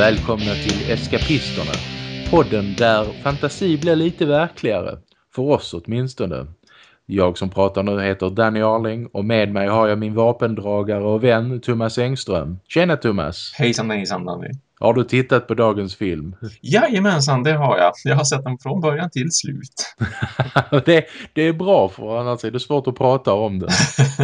Välkomna till Eskapisterna. Podden där fantasi blir lite verkligare. För oss åtminstone. Jag som pratar nu heter Danny Arling och med mig har jag min vapendragare och vän Thomas Engström. Tjena Thomas! Hejsan hejsan Danny! Har du tittat på dagens film? Jajamensan, det har jag. Jag har sett den från början till slut. det, det är bra för annars är det svårt att prata om den.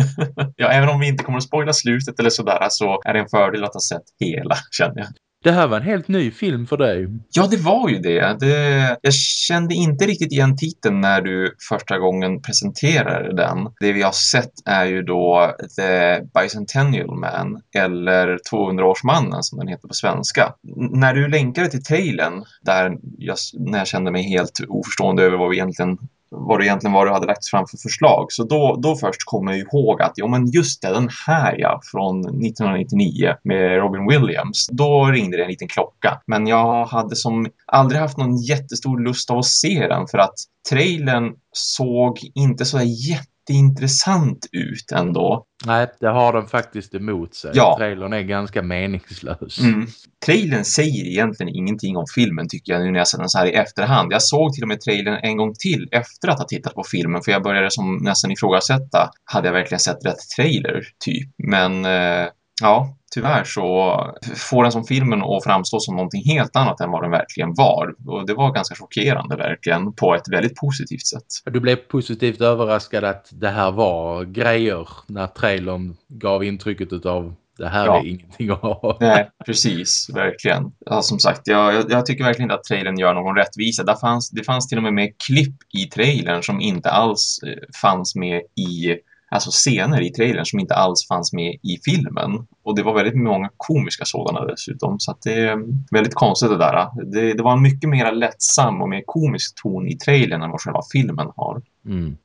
ja, även om vi inte kommer att spoila slutet eller sådär så är det en fördel att ha sett hela, känner jag. Det här var en helt ny film för dig. Ja, det var ju det. det. Jag kände inte riktigt igen titeln när du första gången presenterade den. Det vi har sett är ju då The Bicentennial Man, eller 200-årsmannen som den heter på svenska. N när du länkade till trailern, där jag, när jag kände mig helt oförstående över vad vi egentligen vad det egentligen var du hade lagt fram för förslag. Så då, då först kommer jag ihåg att, ja men just det, den här ja, från 1999 med Robin Williams. Då ringde det en liten klocka. Men jag hade som aldrig haft någon jättestor lust av att se den för att trailern såg inte så jätte jätteintressant ut ändå. Nej, det har den faktiskt emot sig. Ja. Trailern är ganska meningslös. Mm. Trailern säger egentligen ingenting om filmen tycker jag nu när jag ser den så här i efterhand. Jag såg till och med trailern en gång till efter att ha tittat på filmen för jag började som nästan ifrågasätta. Hade jag verkligen sett rätt trailer typ? Men eh, ja, tyvärr så får den som filmen att framstå som någonting helt annat än vad den verkligen var. Och det var ganska chockerande verkligen på ett väldigt positivt sätt. Du blev positivt överraskad att det här var grejer när trailern gav intrycket av det här ja. är ingenting att ha. Nej, precis. Verkligen. Ja, som sagt, jag, jag, tycker verkligen inte att trailern gör någon rättvisa. Där fanns, det fanns till och med med klipp i trailern som inte alls eh, fanns med i alltså scener i trailern som inte alls fanns med i filmen. Och det var väldigt många komiska sådana dessutom. Så att det är mm, väldigt konstigt det där. Det, det var en mycket mer lättsam och mer komisk ton i trailern än vad själva filmen har. Mm.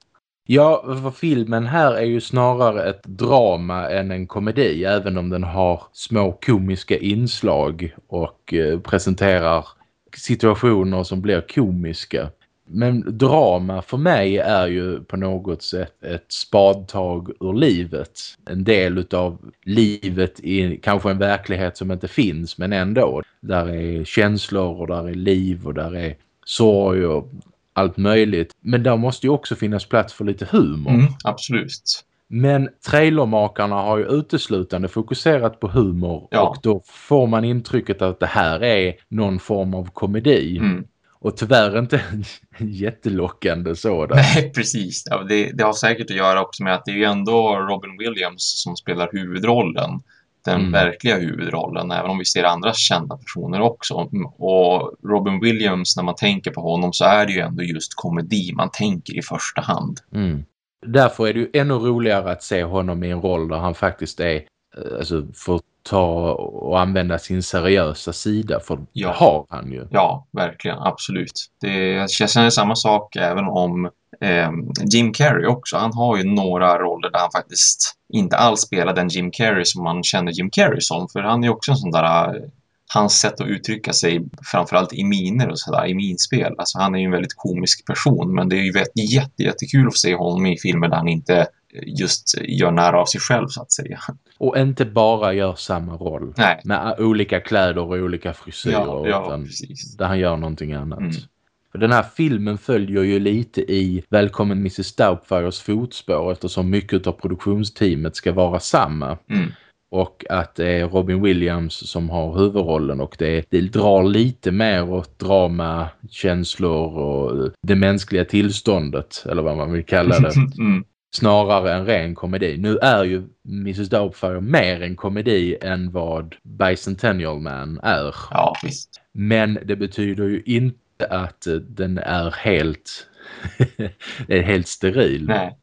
Ja, för filmen här är ju snarare ett drama än en komedi. Även om den har små komiska inslag och eh, presenterar situationer som blir komiska. Men drama för mig är ju på något sätt ett spadtag ur livet. En del av livet i kanske en verklighet som inte finns men ändå. Där är känslor och där är liv och där är sorg och allt möjligt. Men där måste ju också finnas plats för lite humor. Mm, absolut. Men trailermakarna har ju uteslutande fokuserat på humor ja. och då får man intrycket att det här är någon form av komedi. Mm. Och tyvärr inte jättelockande sådan. Nej, precis. Ja, det, det, har säkert att göra också med att det är ju ändå Robin Williams som spelar huvudrollen. Den mm. verkliga huvudrollen, även om vi ser andra kända personer också. Och Robin Williams, när man tänker på honom så är det ju ändå just komedi man tänker i första hand. Mm. Därför är det ju ännu roligare att se honom i en roll där han faktiskt är eh, alltså, får ta och använda sin seriösa sida för ja. det har han ju. Ja, verkligen, absolut. Det, jag känner samma sak även om eh, Jim Carrey också. Han har ju några roller där han faktiskt inte alls spelar den Jim Carrey som man känner Jim Carrey som. För han är ju också en sån där hans sätt att uttrycka sig framförallt i miner och sådär, i minspel. Alltså han är ju en väldigt komisk person men det är ju jätte, jättekul att se honom i filmer där han inte just gör nära av sig själv så att säga. Och inte bara gör samma roll. Nej. Med olika kläder och olika frisyrer. Ja, ja, utan precis. Där han gör någonting annat. Mm. För den här filmen följer ju lite i Välkommen Mrs. Doubtfires fotspår eftersom mycket av produktionsteamet ska vara samma. Mm. Och att det är Robin Williams som har huvudrollen och det, det drar lite mer åt drama, känslor och det mänskliga tillståndet eller vad man vill kalla det. mm snarare en ren komedi. Nu är ju Mrs. Doubtfire mer en komedi än vad Bicentennial Man är. Ja, visst. Men det betyder ju inte att den är helt, är helt steril. Nej.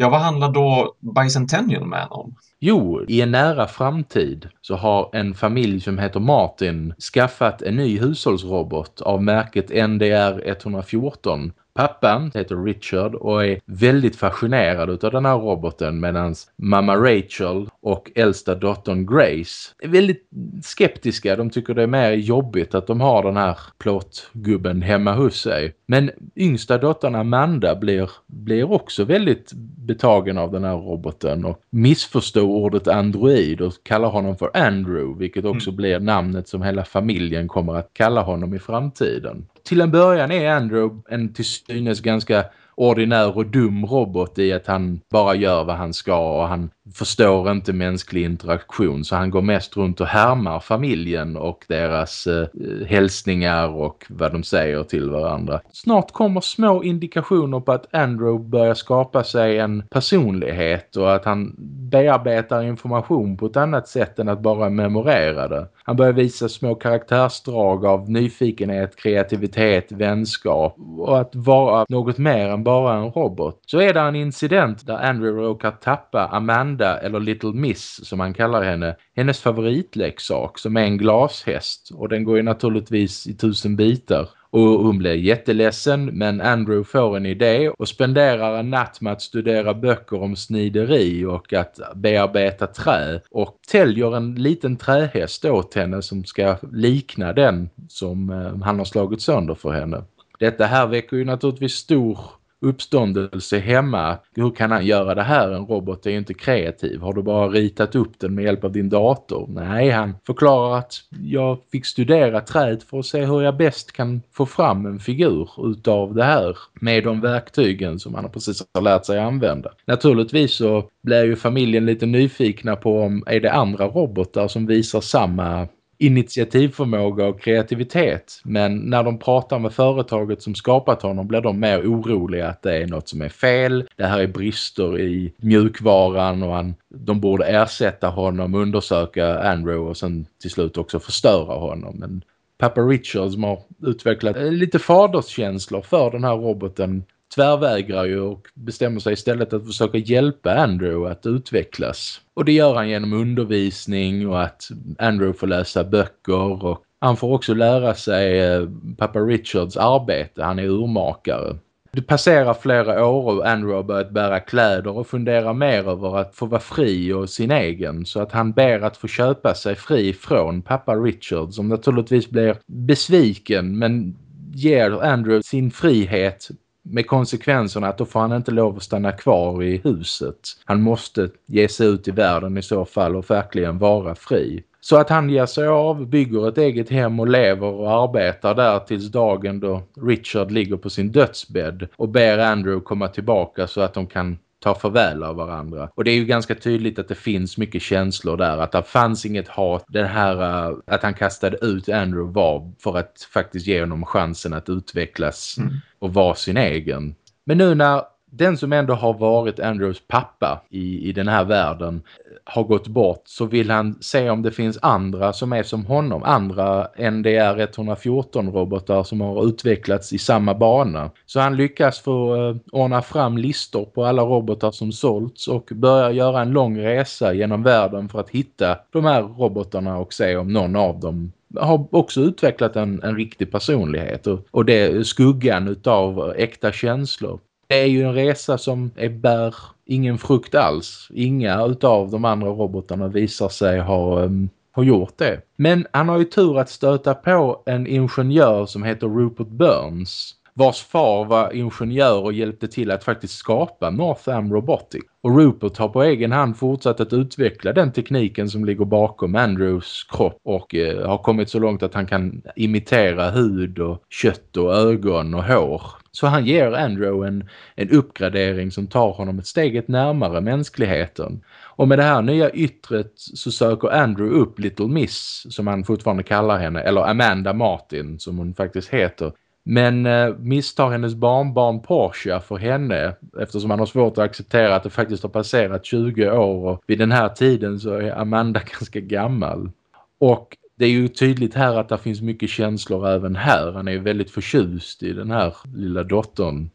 Ja, vad handlar då Bicentennial Man om? Jo, i en nära framtid så har en familj som heter Martin skaffat en ny hushållsrobot av märket NDR 114 Pappan heter Richard och är väldigt fascinerad av den här roboten medan mamma Rachel och äldsta dottern Grace är väldigt skeptiska. De tycker det är mer jobbigt att de har den här plåtgubben hemma hos sig. Men yngsta dottern Amanda blir, blir också väldigt betagen av den här roboten och missförstod ordet android och kallar honom för Andrew, vilket också mm. blir namnet som hela familjen kommer att kalla honom i framtiden. Till en början är Andrew en till synes ganska ordinär och dum robot i att han bara gör vad han ska och han förstår inte mänsklig interaktion så han går mest runt och härmar familjen och deras eh, hälsningar och vad de säger till varandra. Snart kommer små indikationer på att Andrew börjar skapa sig en personlighet och att han bearbetar information på ett annat sätt än att bara memorera det. Han börjar visa små karaktärsdrag av nyfikenhet, kreativitet, vänskap och att vara något mer än bara en robot. Så är det en incident där Andrew råkar tappa Amanda eller Little Miss som han kallar henne, hennes favoritleksak som är en glashäst och den går ju naturligtvis i tusen bitar. Och hon blir jätteledsen men Andrew får en idé och spenderar en natt med att studera böcker om snideri och att bearbeta trä och täljer en liten trähäst åt henne som ska likna den som eh, han har slagit sönder för henne. Detta här väcker ju naturligtvis stor uppståndelse hemma. Hur kan han göra det här? En robot är ju inte kreativ. Har du bara ritat upp den med hjälp av din dator? Nej, han förklarar att jag fick studera träd för att se hur jag bäst kan få fram en figur utav det här med de verktygen som han precis har lärt sig använda. Naturligtvis så blir ju familjen lite nyfikna på om är det andra robotar som visar samma initiativförmåga och kreativitet. Men när de pratar med företaget som skapat honom blir de mer oroliga att det är något som är fel. Det här är brister i mjukvaran och han, de borde ersätta honom, undersöka Andrew och sen till slut också förstöra honom. Men Papa Richard som har utvecklat eh, lite faderskänslor för den här roboten tvärvägrar ju och bestämmer sig istället att försöka hjälpa Andrew att utvecklas. Och det gör han genom undervisning och att Andrew får läsa böcker och han får också lära sig eh, pappa Richards arbete, han är urmakare. Det passerar flera år och Andrew har börjat bära kläder och fundera mer över att få vara fri och sin egen så att han ber att få köpa sig fri från pappa Richard som naturligtvis blir besviken men ger Andrew sin frihet med konsekvenserna att då får han inte lov att stanna kvar i huset. Han måste ge sig ut i världen i så fall och verkligen vara fri. Så att han ger sig av, bygger ett eget hem och lever och arbetar där tills dagen då Richard ligger på sin dödsbädd och ber Andrew komma tillbaka så att de kan ta farväl av varandra. Och det är ju ganska tydligt att det finns mycket känslor där. Att det fanns inget hat. Den här uh, att han kastade ut Andrew var för att faktiskt ge honom chansen att utvecklas mm. och vara sin egen. Men nu när den som ändå har varit Andrews pappa i, i den här världen har gått bort så vill han se om det finns andra som är som honom. Andra NDR-114 robotar som har utvecklats i samma bana. Så han lyckas få eh, ordna fram listor på alla robotar som sålts och börjar göra en lång resa genom världen för att hitta de här robotarna och se om någon av dem har också utvecklat en, en riktig personlighet och, och det är skuggan utav äkta känslor. Det är ju en resa som är bär ingen frukt alls. Inga utav de andra robotarna visar sig ha, um, ha gjort det. Men han har ju tur att stöta på en ingenjör som heter Rupert Burns vars far var ingenjör och hjälpte till att faktiskt skapa Northam Robotic. Och Rupert har på egen hand fortsatt att utveckla den tekniken som ligger bakom Andrews kropp och eh, har kommit så långt att han kan imitera hud och kött och ögon och hår. Så han ger Andrew en, en uppgradering som tar honom ett steget närmare mänskligheten. Och med det här nya yttret så söker Andrew upp Little Miss som han fortfarande kallar henne, eller Amanda Martin som hon faktiskt heter men eh, misstar hennes barnbarn Porsche för henne eftersom han har svårt att acceptera att det faktiskt har passerat 20 år och vid den här tiden så är Amanda ganska gammal. Och det är ju tydligt här att det finns mycket känslor även här. Han är ju väldigt förtjust i den här lilla dottern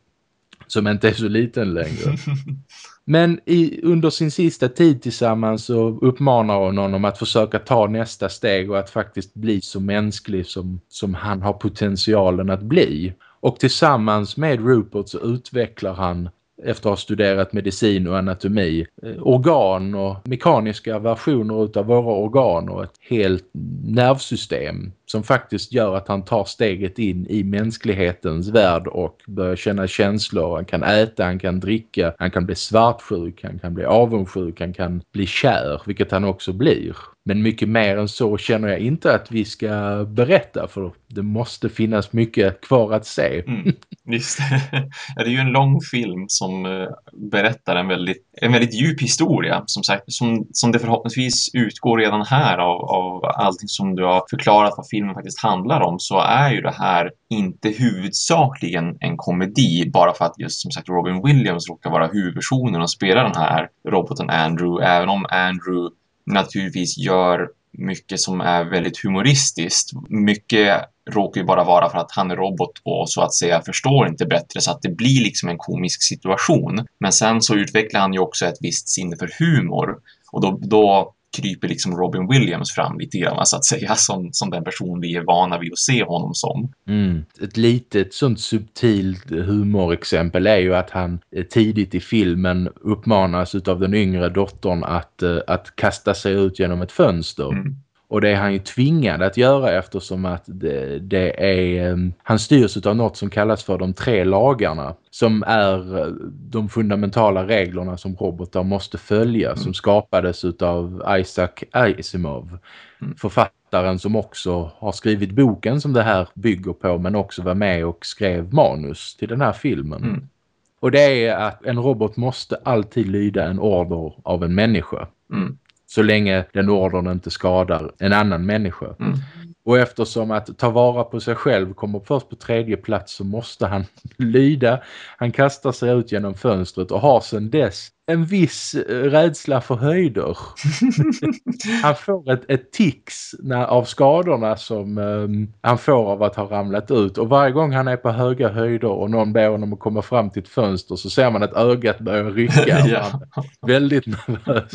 som inte är så liten längre. Men i, under sin sista tid tillsammans så uppmanar hon honom att försöka ta nästa steg och att faktiskt bli så mänsklig som, som han har potentialen att bli. Och tillsammans med Rupert så utvecklar han efter att ha studerat medicin och anatomi. Eh, organ och mekaniska versioner utav våra organ och ett helt nervsystem som faktiskt gör att han tar steget in i mänsklighetens värld och börjar känna känslor. Han kan äta, han kan dricka, han kan bli svartsjuk, han kan bli avundsjuk, han kan bli kär, vilket han också blir. Men mycket mer än så känner jag inte att vi ska berätta för det måste finnas mycket kvar att se. Mm, just det. Ja, det är ju en lång film som eh, berättar en väldigt, en väldigt djup historia. Som sagt, som, som det förhoppningsvis utgår redan här av, av allting som du har förklarat vad filmen faktiskt handlar om så är ju det här inte huvudsakligen en komedi bara för att just som sagt Robin Williams råkar vara huvudpersonen och spela den här roboten Andrew. Även om Andrew naturligtvis gör mycket som är väldigt humoristiskt. Mycket råkar ju bara vara för att han är robot och så att säga förstår inte bättre så att det blir liksom en komisk situation. Men sen så utvecklar han ju också ett visst sinne för humor och då, då kryper liksom Robin Williams fram lite grann så att säga som, som den person vi är vana vid att se honom som. Mm. Ett litet sånt subtilt humorexempel är ju att han tidigt i filmen uppmanas av den yngre dottern att, eh, att kasta sig ut genom ett fönster. Mm. Och det är han ju tvingad att göra eftersom att det, det är, ehm, han styrs av något som kallas för de tre lagarna. Som är eh, de fundamentala reglerna som robotar måste följa. Mm. Som skapades av Isaac Asimov. Mm. Författaren som också har skrivit boken som det här bygger på. Men också var med och skrev manus till den här filmen. Mm. Och det är att en robot måste alltid lyda en order av en människa. Mm. Så länge den ordern inte skadar en annan människa. Mm. Och eftersom att ta vara på sig själv kommer först på tredje plats så måste han lyda. Han kastar sig ut genom fönstret och har sedan dess en viss eh, rädsla för höjder. han får ett, ett tics när, av skadorna som um, han får av att ha ramlat ut. Och varje gång han är på höga höjder och någon ber honom att komma fram till ett fönster så ser man att ögat börjar rycka. ja. Väldigt nervös.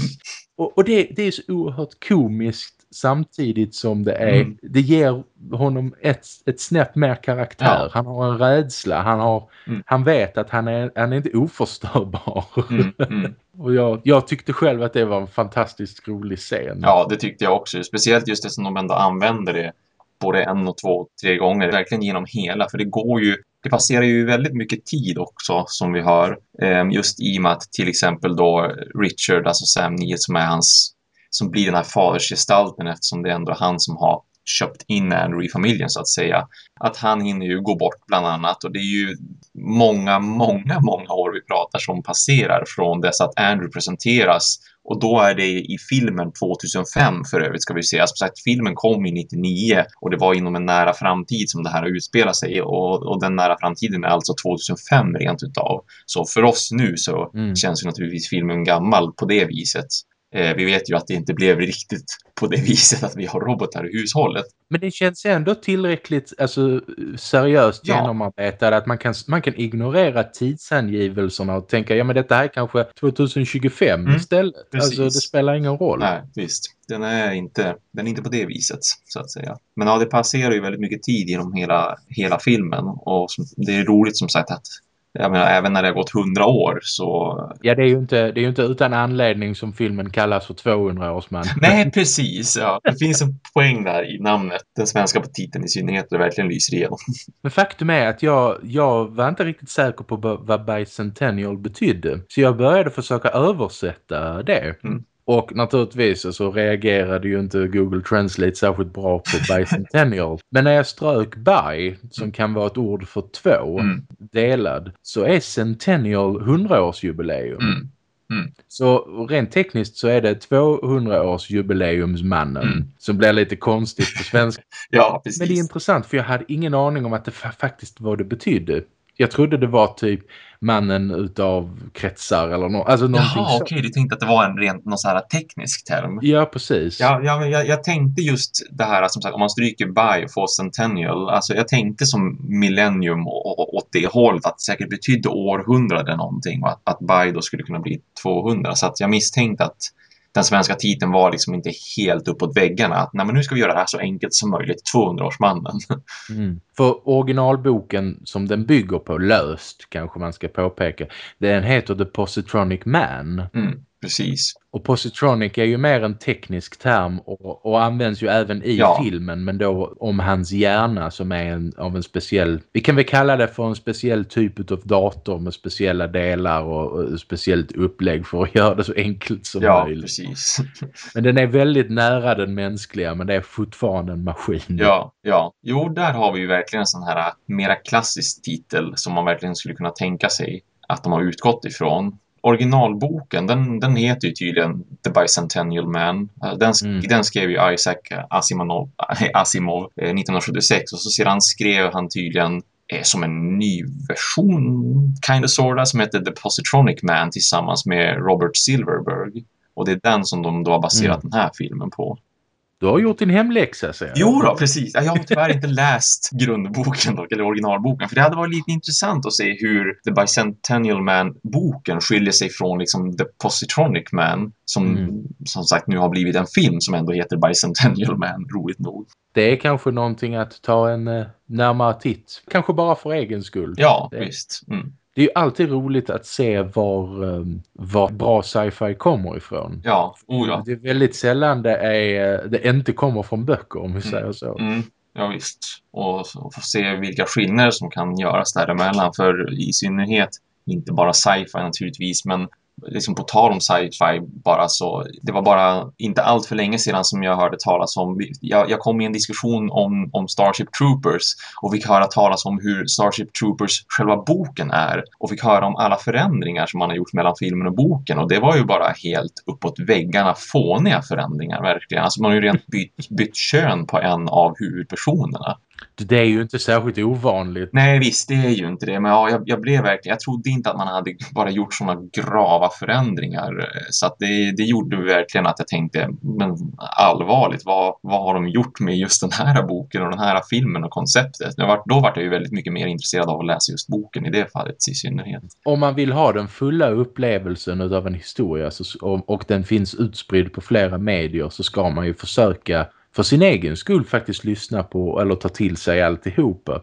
Och, och det, det är så oerhört komiskt samtidigt som det är mm. det ger honom ett, ett snäpp mer karaktär. Ja. Han har en rädsla. Han, har, mm. han vet att han är, han är inte oförstörbar. Mm. mm. och jag, jag tyckte själv att det var en fantastiskt rolig scen. Ja, det tyckte jag också. Speciellt just det som de ändå använder det både en och två, tre gånger. Verkligen genom hela. För det går ju det passerar ju väldigt mycket tid också som vi hör. Eh, just i och med att till exempel då Richard, alltså Sam Neill som är hans som blir den här fadersgestalten eftersom det är ändå han som har köpt in Andrew i familjen så att säga. Att han hinner ju gå bort bland annat och det är ju många, många, många år vi pratar som passerar från dess att Andrew presenteras och då är det i filmen 2005 för övrigt ska vi säga. Som sagt, filmen kom i 99 och det var inom en nära framtid som det här har utspelat sig och, och den nära framtiden är alltså 2005 rent utav. Så för oss nu så mm. känns ju naturligtvis filmen gammal på det viset. Eh, vi vet ju att det inte blev riktigt på det viset att vi har robotar i hushållet. Men det känns ändå tillräckligt alltså, seriöst ja. genomarbetat att man kan, man kan ignorera tidsangivelserna och tänka ja men detta här är kanske 2025 mm. istället. Precis. Alltså det spelar ingen roll. Nej, visst. Den är, inte, den är inte på det viset så att säga. Men ja, det passerar ju väldigt mycket tid genom hela, hela filmen och det är roligt som sagt att jag menar, även när det har gått hundra år så... Ja, det är, ju inte, det är inte utan anledning som filmen kallas för 200-årsman. Nej, precis. Ja. Det finns en poäng där i namnet. Den svenska titeln i synnerhet det verkligen lyser igenom. Men faktum är att jag, jag var inte riktigt säker på vad Bicentennial betydde. Så jag började försöka översätta det. Mm. Och naturligtvis så reagerade ju inte Google Translate särskilt bra på bicentennial. Men när jag strök by, som kan vara ett ord för två, mm. delad, så är centennial 100-årsjubileum. Mm. Mm. Så rent tekniskt så är det 200-årsjubileumsmannen mm. som blir lite konstigt på svenska. ja, precis. Men det är intressant för jag hade ingen aning om att det faktiskt vad det betydde. Jag trodde det var typ mannen utav kretsar eller no alltså någonting Jaha, okej. Okay. Du tänkte att det var en rent någon så här teknisk term. Ja, precis. Ja, ja jag, jag tänkte just det här, som sagt, om man stryker by får centennial. Alltså jag tänkte som millennium och, och, åt det hållet att det säkert betydde århundrade någonting och att, att by då skulle kunna bli 200. Så att jag misstänkte att den svenska titeln var liksom inte helt uppåt väggarna. Att nej, men nu ska vi göra det här så enkelt som möjligt. 200-årsmannen. Mm. För originalboken som den bygger på, löst kanske man ska påpeka, den heter The Positronic Man. Mm, precis. Och positronic är ju mer en teknisk term och, och används ju även i Ja. filmen men då om hans hjärna som är en, av en speciell, vi kan väl kalla det för en speciell typ av dator med speciella delar och, och speciellt upplägg för att göra det så enkelt som Ja, möjligt. precis. Men den är väldigt nära den mänskliga men det är fortfarande en maskin. Ja, ja. Jo, där har vi ju verkligen en sån här mera klassisk titel som man verkligen skulle kunna tänka sig att de har utgått ifrån. Originalboken, den, den heter ju tydligen The Bicentennial Man. Äh, Den, Mm. den skrev ju Isaac Asimov, Asimov eh, 1976 och så sedan skrev han tydligen eh, som en ny version, kind of sorta, som heter The Positronic Man tillsammans med Robert Silverberg. Och det är den som de då har baserat den här filmen på. Du har gjort din hemläxa säger jag. Jo då, precis. Jag har tyvärr inte läst grundboken dock, eller originalboken. För det hade varit lite intressant att se hur The Bicentennial Man-boken skiljer sig från liksom The Positronic Man. Som Mm. som sagt nu har blivit en film som ändå heter Bicentennial Man, roligt nog. Det är kanske någonting att ta en eh, närmare titt. Kanske bara för egen skull. Ja, Det- visst. Mm. Det är ju alltid roligt att se var, eh, var bra sci-fi kommer ifrån. Ja, oh ja. Det är väldigt sällan det, är, det inte kommer från böcker om vi säger så. Mm. Ja, visst. Och, och få se vilka skillnader som kan göras däremellan. För i synnerhet, inte bara sci-fi naturligtvis, men liksom på tal om sci-fi bara så, det var bara inte allt för länge sedan som jag hörde talas om, jag, jag kom i en diskussion om, om Starship Troopers och fick höra talas om hur Starship Troopers själva boken är och fick höra om alla förändringar som man har gjort mellan filmen och boken och det var ju bara helt uppåt väggarna fåniga förändringar verkligen. Alltså man har ju rent bytt, bytt kön på en av huvudpersonerna. Det är ju inte särskilt ovanligt. Nej visst, det är ju inte det. Men ja, jag, jag blev verkligen, jag trodde inte att man hade bara gjort sådana grava förändringar. Så det, det gjorde verkligen att jag tänkte, men allvarligt, vad, vad har de gjort med just den här boken och den här filmen och konceptet? Jag var, då var jag ju väldigt mycket mer intresserad av att läsa just boken i det fallet i synnerhet. Om man vill ha den fulla upplevelsen av en historia så, och, och den finns utspridd på flera medier så ska man ju försöka för sin egen skull faktiskt lyssna på eller ta till sig alltihopa.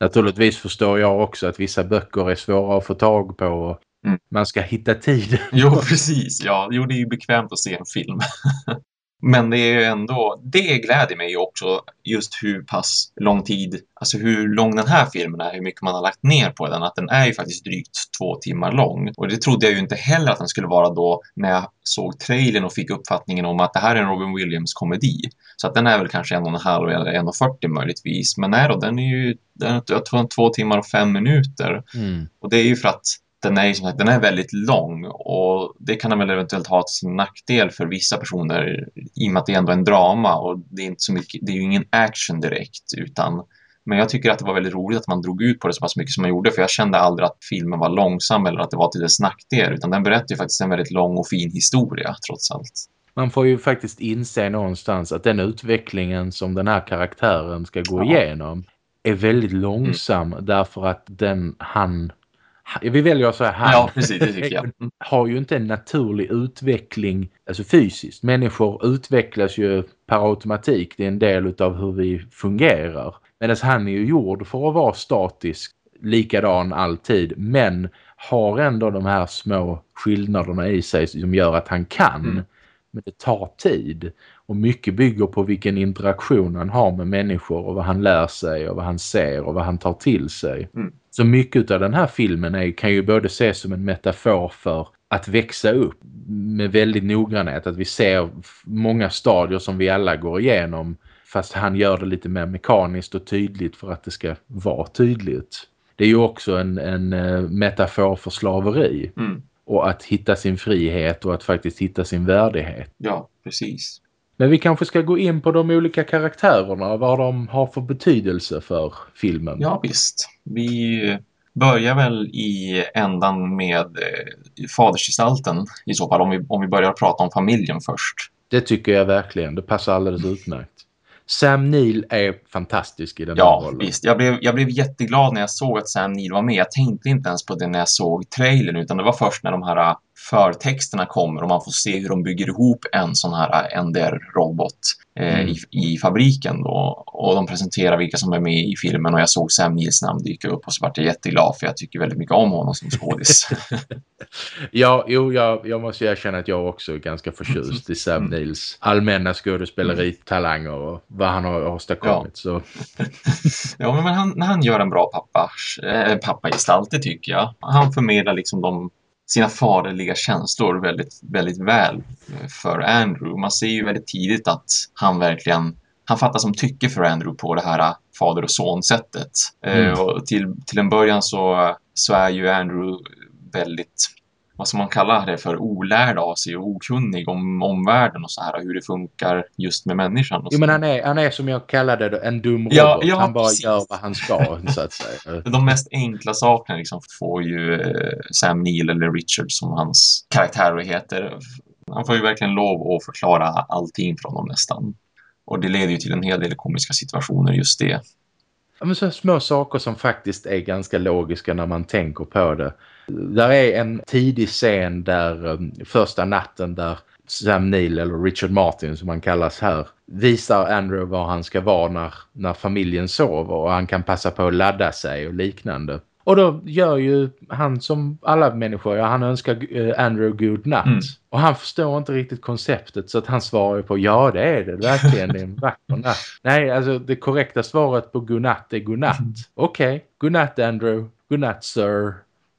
Naturligtvis förstår jag också att vissa böcker är svåra att få tag på och Mm. man ska hitta tid. Jo, precis. Ja, jo, det är ju bekvämt att se en film. Men det är ju ändå, det gläder mig ju också just hur pass lång tid, alltså hur lång den här filmen är, hur mycket man har lagt ner på den, att den är ju faktiskt drygt två timmar lång. Och det trodde jag ju inte heller att den skulle vara då när jag såg trailern och fick uppfattningen om att det här är en Robin Williams-komedi. Så att den är väl kanske en och en halv eller en och 40 möjligtvis. Men nej då, den är ju, den är, jag tror två timmar och fem minuter. Mm. Och det är ju för att den är, som sagt, den är väldigt lång och det kan den väl eventuellt ha till sin nackdel för vissa personer i och med att det ändå är en drama och det är, inte så mycket, det är ju ingen action direkt utan men jag tycker att det var väldigt roligt att man drog ut på det så pass mycket som man gjorde för jag kände aldrig att filmen var långsam eller att det var till dess nackdel utan den berättar ju faktiskt en väldigt lång och fin historia trots allt. Man får ju faktiskt inse någonstans att den utvecklingen som den här karaktären ska gå Ja. igenom är väldigt långsam därför att den han vi väljer att säga han Ja, precis, det tycker jag. Mm. har ju inte en naturlig utveckling alltså fysiskt. Människor utvecklas ju per automatik. Det är en del av hur vi fungerar. Medan han är ju gjord för att vara statisk, likadan alltid. Men har ändå de här små skillnaderna i sig som gör att han kan. Mm. Men det tar tid. Och mycket bygger på vilken interaktion han har med människor och vad han lär sig och vad han ser och vad han tar till sig. Mm. Så mycket av den här filmen är, kan ju både ses som en metafor för att växa upp med väldigt noggrannhet. Att vi ser många stadier som vi alla går igenom fast han gör det lite mer mekaniskt och tydligt för att det ska vara tydligt. Det är ju också en, en eh, metafor för slaveri Mm. och att hitta sin frihet och att faktiskt hitta sin värdighet. Ja, precis. Men vi kanske ska gå in på de olika karaktärerna och vad de har för betydelse för filmen. Ja, visst. Vi börjar väl i ändan med eh, fadersgestalten i så fall, om vi, om vi börjar prata om familjen först. Det tycker jag verkligen. Det passar alldeles utmärkt. Sam Neill är fantastisk i den här Ja, rollen. visst. Jag blev, jag blev jätteglad när jag såg att Sam Neill var med. Jag tänkte inte ens på det när jag såg trailern, utan det var först när de här förtexterna kommer och man får se hur de bygger ihop en sån här NDR-robot eh, mm. i, i, fabriken då. Och de presenterar vilka som är med i filmen och jag såg Sam Nils namn dyka upp och så vart jag jätteglad för jag tycker väldigt mycket om honom som skådis. ja, jo, jag, jag måste erkänna att jag också är ganska förtjust i Sam mm. Nils allmänna skådespeleri-talanger och vad han har åstadkommit. Ja, så. ja men han, han gör en bra pappa, äh, pappagestalt, det tycker jag. Han förmedlar liksom de sina faderliga känslor väldigt, väldigt väl för Andrew. Man ser ju väldigt tidigt att han verkligen han fattar som tycke för Andrew på det här fader och son-sättet. Mm. Uh, och till, till en början så, så är ju Andrew väldigt vad ska man kalla det för, olärd av sig och okunnig om omvärlden och så här, hur det funkar just med människan. Och jo, men han är, han är som jag kallade det, en dum robot. Ja, ja, han bara precis. gör vad han ska, så att säga. De mest enkla sakerna liksom får ju eh, Sam Neill eller Richard som hans karaktär heter. Han får ju verkligen lov att förklara allting från dem nästan. Och det leder ju till en hel del komiska situationer just det. Ja, men så små saker som faktiskt är ganska logiska när man tänker på det. Där är en tidig scen där um, första natten där Sam Neill eller Richard Martin som han kallas här visar Andrew var han ska vara när, när familjen sover och han kan passa på att ladda sig och liknande. Och då gör ju han som alla människor, ja, han önskar uh, Andrew god natt. Mm. Och han förstår inte riktigt konceptet så att han svarar på ja det är det verkligen, det är en vacker natt. Nej, alltså det korrekta svaret på godnatt är godnatt. Mm. Okej, okay. godnatt Andrew, godnatt sir.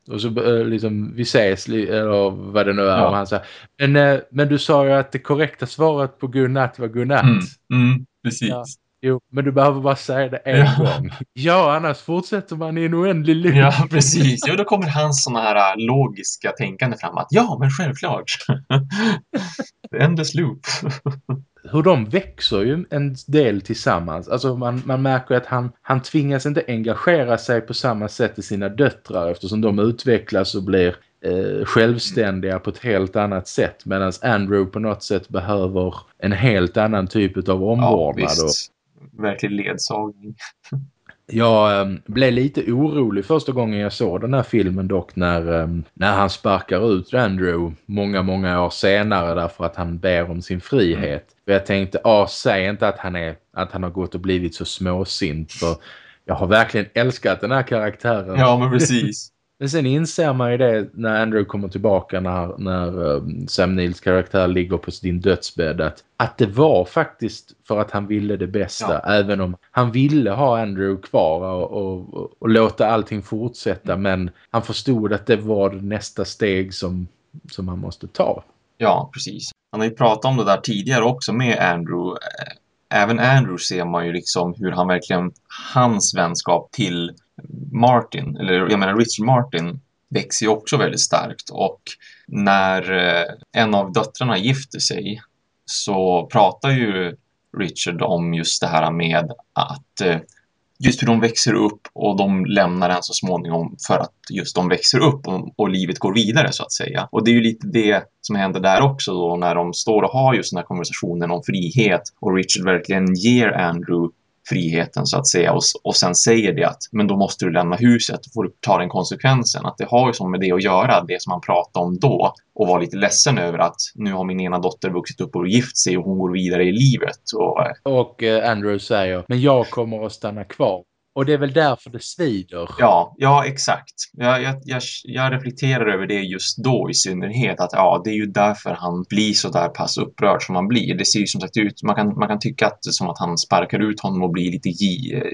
Och så eh, liksom, vi ses, eller vad det nu är. Ja. han säger, men, eh, men du sa ju att det korrekta svaret på godnatt var godnatt. Mm, mm, precis. Ja. Jo, men du behöver bara säga det en ja. gång. Ja, annars fortsätter man i en oändlig loop. Ja, precis. Jo, då kommer hans sådana här äh, logiska tänkande fram att ja, men självklart. Endless loop. Hur de växer ju en del tillsammans. Alltså man, man märker att han, han tvingas inte engagera sig på samma sätt i sina döttrar eftersom de utvecklas och blir eh, självständiga på ett helt annat sätt medan Andrew på något sätt behöver en helt annan typ av omvårdnad. Ja, verklig ledsagning. Jag um, blev lite orolig första gången jag såg den här filmen dock när, um, när han sparkar ut Andrew många, många år senare därför att han ber om sin frihet. Mm. För jag tänkte, ah, säg inte att han, är, att han har gått och blivit så småsint för jag har verkligen älskat den här karaktären. Ja, men precis. Men sen inser man ju det när Andrew kommer tillbaka när, när um, Sam Neils karaktär ligger på sin dödsbädd att, att det var faktiskt för att han ville det bästa ja. även om han ville ha Andrew kvar och, och, och låta allting fortsätta mm. men han förstod att det var nästa steg som, som han måste ta. Ja, precis. Han har ju pratat om det där tidigare också med Andrew. Även Andrew ser man ju liksom hur han verkligen, hans vänskap till Martin, eller jag menar Richard Martin, växer ju också väldigt starkt och när eh, en av döttrarna gifter sig så pratar ju Richard om just det här med att eh, just hur de växer upp och de lämnar den så småningom för att just de växer upp och, och, livet går vidare så att säga. Och det är ju lite det som händer där också då när de står och har just den här konversationen om frihet och Richard verkligen ger Andrew friheten så att säga och, och sen säger det att men då måste du lämna huset och får du ta den konsekvensen. Att det har ju som med det att göra, det som man pratade om då och var lite ledsen över att nu har min ena dotter vuxit upp och gift sig och hon går vidare i livet. Och, eh, och eh, Andrew säger, men jag kommer att stanna kvar. Och det är väl därför det svider. Ja, ja exakt. Jag, jag, jag, jag, reflekterar över det just då i synnerhet. Att ja, det är ju därför han blir så där pass upprörd som han blir. Det ser ju som sagt ut, man kan, man kan tycka att som att han sparkar ut honom och blir lite,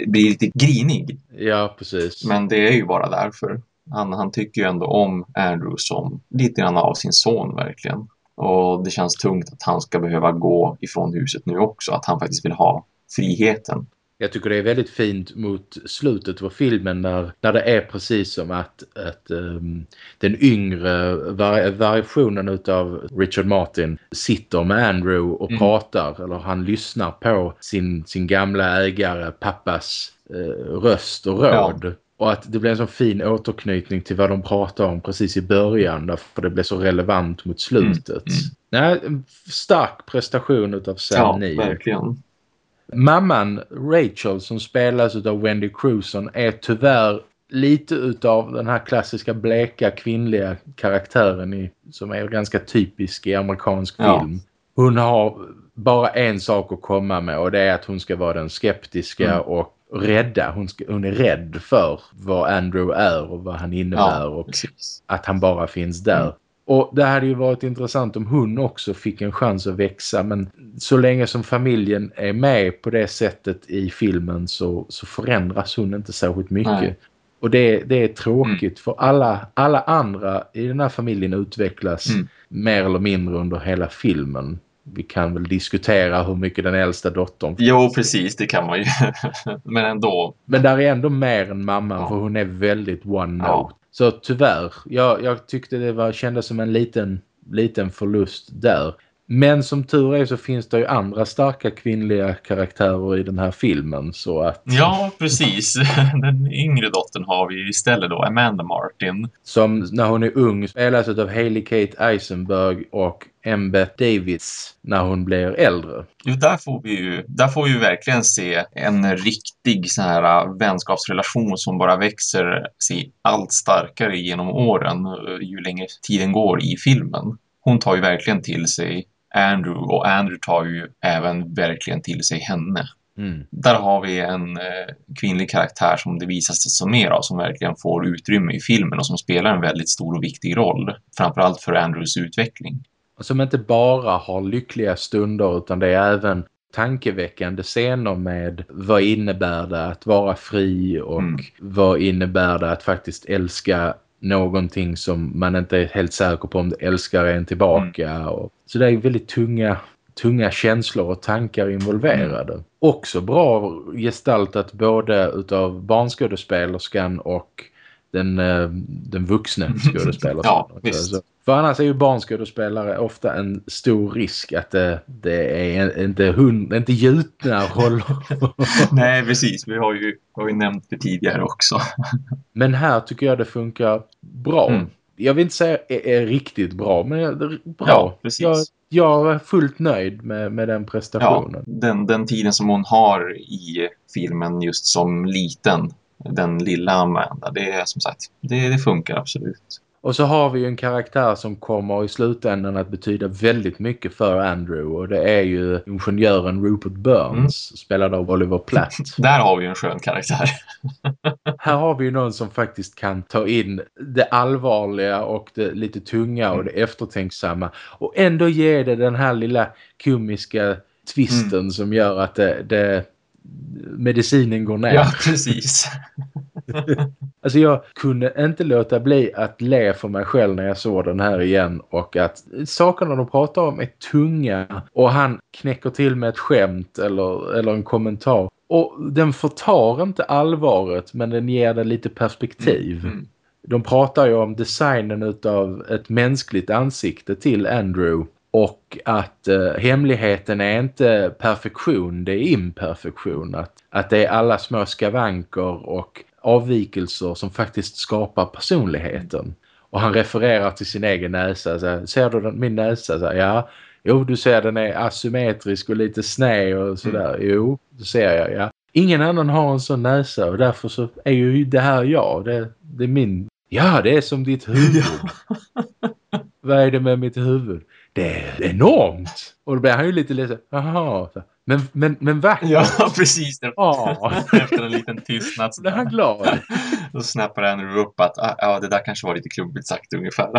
blir lite grinig. Ja, precis. Men det är ju bara därför. Han, han tycker ju ändå om Andrew som lite grann av sin son verkligen. Och det känns tungt att han ska behöva gå ifrån huset nu också. Att han faktiskt vill ha friheten. Jag tycker det är väldigt fint mot slutet av filmen när, när det är precis som att, att um, den yngre var variationen av Richard Martin sitter med Andrew och mm. pratar eller han lyssnar på sin, sin gamla ägare, pappas uh, röst och råd. Ja. Och att det blir en så fin återknytning till vad de pratar om precis i början. Därför det blir så relevant mot slutet. Mm. Mm. Nej, stark prestation av Sam Ja, Neill. Mamman Rachel som spelas av Wendy Crewson är tyvärr lite utav den här klassiska bleka kvinnliga karaktären i, som är ganska typisk i amerikansk Ja. film. Hon har bara en sak att komma med och det är att hon ska vara den skeptiska Mm. och rädda. Hon, ska, hon är rädd för vad Andrew är och vad han innebär Ja, och precis. att han bara finns där. Mm. Och det hade ju varit intressant om hon också fick en chans att växa men så länge som familjen är med på det sättet i filmen så, så förändras hon inte särskilt mycket. Nej. Och det, det är tråkigt för alla, alla andra i den här familjen utvecklas Mm. mer eller mindre under hela filmen. Vi kan väl diskutera hur mycket den äldsta dottern Jo, precis, det kan man ju. Men ändå. Men där är ändå mer än mamman Ja. för hon är väldigt one note. Ja. Så tyvärr, jag, jag tyckte det var, kändes som en liten, liten förlust där. Men som tur är så finns det ju andra starka kvinnliga karaktärer i den här filmen. Så att Ja, precis. Den yngre dottern har vi istället då, Amanda Martin. som när hon är ung spelas av Hailey Kate Eisenberg och Embeth Davids när hon blir äldre. Jo, där får vi ju, där får vi verkligen se en riktig sån här äh, vänskapsrelation som bara växer sig allt starkare genom åren äh, ju längre tiden går i filmen. Hon tar ju verkligen till sig Andrew och Andrew tar ju även verkligen till sig henne. Mm. Där har vi en eh, kvinnlig karaktär som det visas sig som mer av, som verkligen får utrymme i filmen och som spelar en väldigt stor och viktig roll. Framförallt för Andrews utveckling. Som inte bara har lyckliga stunder utan det är även tankeväckande scener med vad innebär det att vara fri och Mm. vad innebär det att faktiskt älska någonting som man inte är helt säker på om det älskar en tillbaka. Mm. Och, så det är väldigt tunga, tunga känslor och tankar involverade. Mm. Också bra gestaltat både utav barnskådespelerskan och den, eh, den vuxna skådespelerskan. Ja, visst. Så- för annars är ju barnskådespelare ofta en stor risk att det, det är inte, hund, inte gjutna roller. Nej, precis. Vi har ju, har ju nämnt det tidigare också. Men här tycker jag det funkar bra. Mm. Jag vill inte säga är, är riktigt bra, men är bra. Ja, precis. Jag, jag är fullt nöjd med, med den Ja, prestationen. den, den tiden som hon har i filmen just som liten, den lilla Amanda, det är som sagt, det, det funkar absolut. Och så har vi ju en karaktär som kommer i slutändan att betyda väldigt mycket för Andrew. Och det är ju ingenjören Rupert Burns, Mm. spelad av Oliver Platt. Där har vi ju en skön karaktär. Här har vi ju någon som faktiskt kan ta in det allvarliga och det lite tunga och det eftertänksamma. Och ändå ge det den här lilla komiska twisten som gör att det, det, medicinen går ner. Ja, precis. Alltså jag kunde inte låta bli att le för mig själv när jag såg den här igen och att sakerna de pratar om är tunga och han knäcker till med ett skämt eller, eller en kommentar. Och den förtar inte allvaret men den ger det lite perspektiv. Mm. De pratar ju om designen utav ett mänskligt ansikte till Andrew och att eh, hemligheten är inte perfektion, det är imperfektion. Att, att det är alla små skavanker och avvikelser som faktiskt skapar personligheten. Och han refererar till sin egen näsa. Så här, ser du den, min näsa? Så här, ja. Jo, du ser den är asymmetrisk och lite sned och sådär. Jo, det ser jag, ja. Ingen annan har en sån näsa och därför så är ju det här jag. Det, det är min... Ja, det är som ditt huvud. Vad är det med mitt huvud? Det är enormt! Och då blir han ju lite ledsen. Jaha. Men, men, men vackert. Ja, precis. Ja. Efter en liten tystnad. Så blir han glad. Då snappar Andrew upp att ah, ja, det där kanske var lite klumpigt sagt ungefär.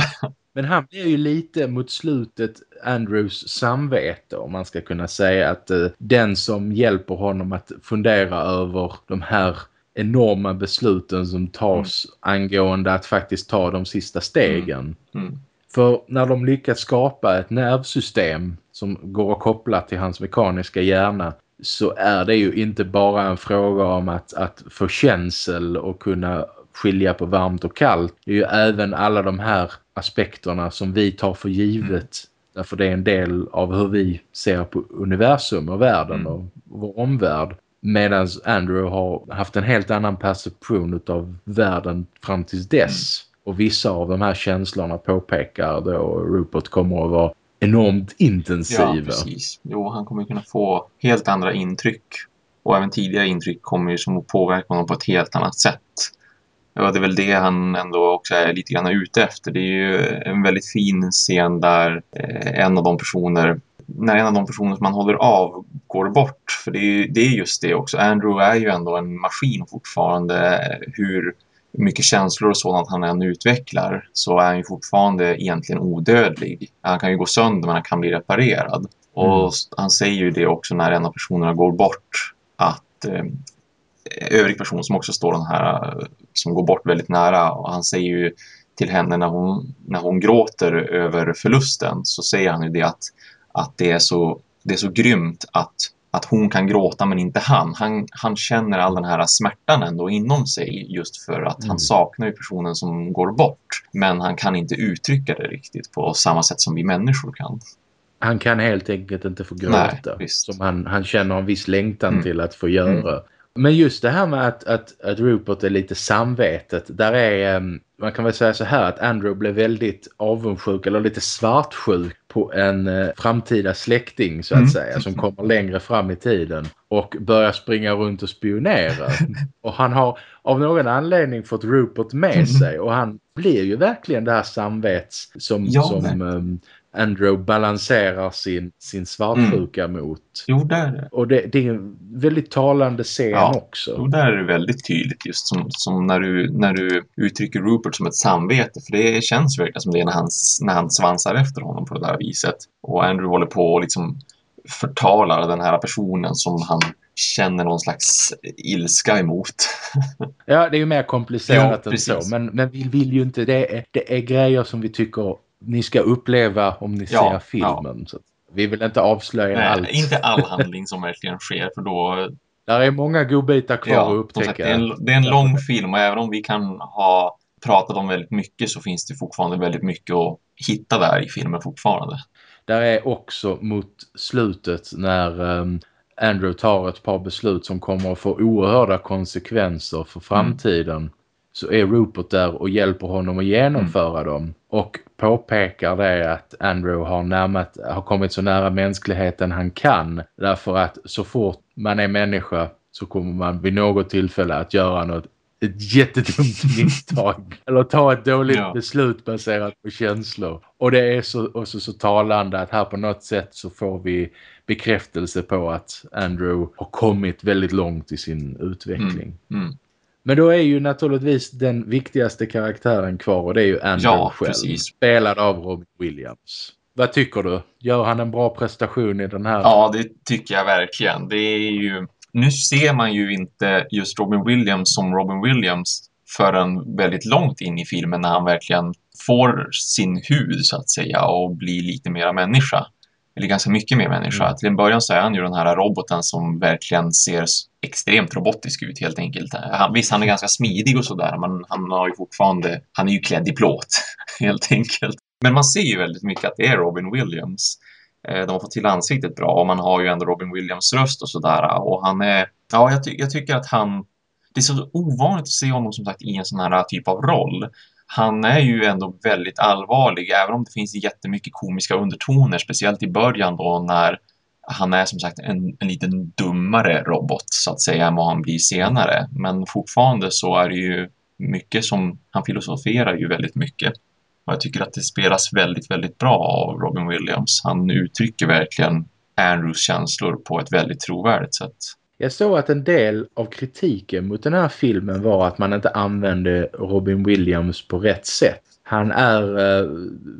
Men han blir ju lite mot slutet Andrews samvete om man ska kunna säga att eh, den som hjälper honom att fundera över de här enorma besluten som tas angående att faktiskt ta de sista stegen. Mm. För när de lyckas skapa ett nervsystem som går att koppla till hans mekaniska hjärna så är det ju inte bara en fråga om att, att få känsel och kunna skilja på varmt och kallt. Det är ju även alla de här aspekterna som vi tar för givet. Därför det är en del av hur vi ser på universum och världen Mm. och vår omvärld. Medan Andrew har haft en helt annan perception av världen fram tills dess. Och vissa av de här känslorna påpekar då Rupert kommer att vara enormt Ja, intensiva. precis. Jo, han kommer kunna få helt andra intryck. Och även tidigare intryck kommer ju som att påverka honom på ett helt annat sätt. Ja, det är väl det han ändå också är lite grann ute efter. Det är ju en väldigt fin scen där eh, en av de personer när en av de personer som man håller av går bort. För det är, det är just det också. Andrew är ju ändå en maskin fortfarande. Hur mycket känslor och sådant han än utvecklar så är han ju fortfarande egentligen odödlig. Han kan ju gå sönder men han kan bli reparerad. Och mm. han säger ju det också när en av personerna går bort att eh, övrig person som också står den här som går bort väldigt nära och han säger ju till henne när hon, när hon gråter över förlusten så säger han ju det att, att det, är så, det är så grymt att, att hon kan gråta men inte han. han. Han känner all den här smärtan ändå inom sig just för att mm. han saknar ju personen som går bort. Men han kan inte uttrycka det riktigt på samma sätt som vi människor kan. Han kan helt enkelt inte få gråta. Nej, som han, han känner en viss längtan mm. till att få göra. Mm. Men just det här med att, att, att Rupert är lite samvetet. Där är, man kan väl säga så här att Andrew blev väldigt avundsjuk eller lite svartsjuk på en uh, framtida släkting så att mm. säga. Som kommer längre fram i tiden. Och börjar springa runt och spionera. och han har av någon anledning fått Rupert med mm. sig. Och han blir ju verkligen det här samvets som, ja, som um, Andrew balanserar sin, sin svartsjuka mm. mot. Jo, där är det. Och det, det är en väldigt talande scen ja, också. Jo, där är det väldigt tydligt just som, som när, du, när du uttrycker Rupert som ett samvete. För det känns verkligen som det när han, när han svansar efter honom på det där viset. Och Andrew håller på och liksom förtalar den här personen som han känner någon slags ilska emot. ja, det är ju mer komplicerat jo, än så. Men, men vi vill ju inte, det är, det är grejer som vi tycker ni ska uppleva om ni ja, ser filmen. Ja. Så vi vill inte avslöja Nej, allt. Inte all handling som verkligen sker för då... Där är många godbitar kvar ja, att upptäcka. Sagt, det, är en, det är en lång film och även om vi kan ha pratat om väldigt mycket så finns det fortfarande väldigt mycket att hitta där i filmen fortfarande. Där är också mot slutet när um, Andrew tar ett par beslut som kommer att få oerhörda konsekvenser för framtiden. Mm så är Rupert där och hjälper honom att genomföra mm. dem. Och påpekar det att Andrew har, närmat, har kommit så nära mänskligheten han kan. Därför att så fort man är människa så kommer man vid något tillfälle att göra något ett jättedumt misstag. Eller ta ett dåligt ja. beslut baserat på känslor. Och det är så, också så talande att här på något sätt så får vi bekräftelse på att Andrew har kommit väldigt långt i sin utveckling. Mm. Mm. Men då är ju naturligtvis den viktigaste karaktären kvar och det är ju Andrew ja, själv. Precis. Spelad av Robin Williams. Vad tycker du? Gör han en bra prestation i den här? Ja, det tycker jag verkligen. Det är ju... Nu ser man ju inte just Robin Williams som Robin Williams förrän väldigt långt in i filmen när han verkligen får sin hud så att säga och blir lite mera människa eller ganska mycket mer människa. Mm. Till en början så är han ju den här roboten som verkligen ser extremt robotisk ut helt enkelt. Han, visst, han är ganska smidig och sådär, men han har ju fortfarande, han är ju klädd i plåt helt enkelt. Men man ser ju väldigt mycket att det är Robin Williams. Eh, de har fått till ansiktet bra och man har ju ändå Robin Williams röst och sådär. Och han är, ja, jag, ty jag tycker att han, det är så ovanligt att se honom som sagt i en sån här typ av roll han är ju ändå väldigt allvarlig, även om det finns jättemycket komiska undertoner, speciellt i början då när han är som sagt en, en liten dummare robot så att säga än vad han blir senare. Men fortfarande så är det ju mycket som han filosoferar ju väldigt mycket. Och jag tycker att det spelas väldigt, väldigt bra av Robin Williams. Han uttrycker verkligen Andrews känslor på ett väldigt trovärdigt sätt. Jag såg att en del av kritiken mot den här filmen var att man inte använde Robin Williams på rätt sätt. Han är, eh,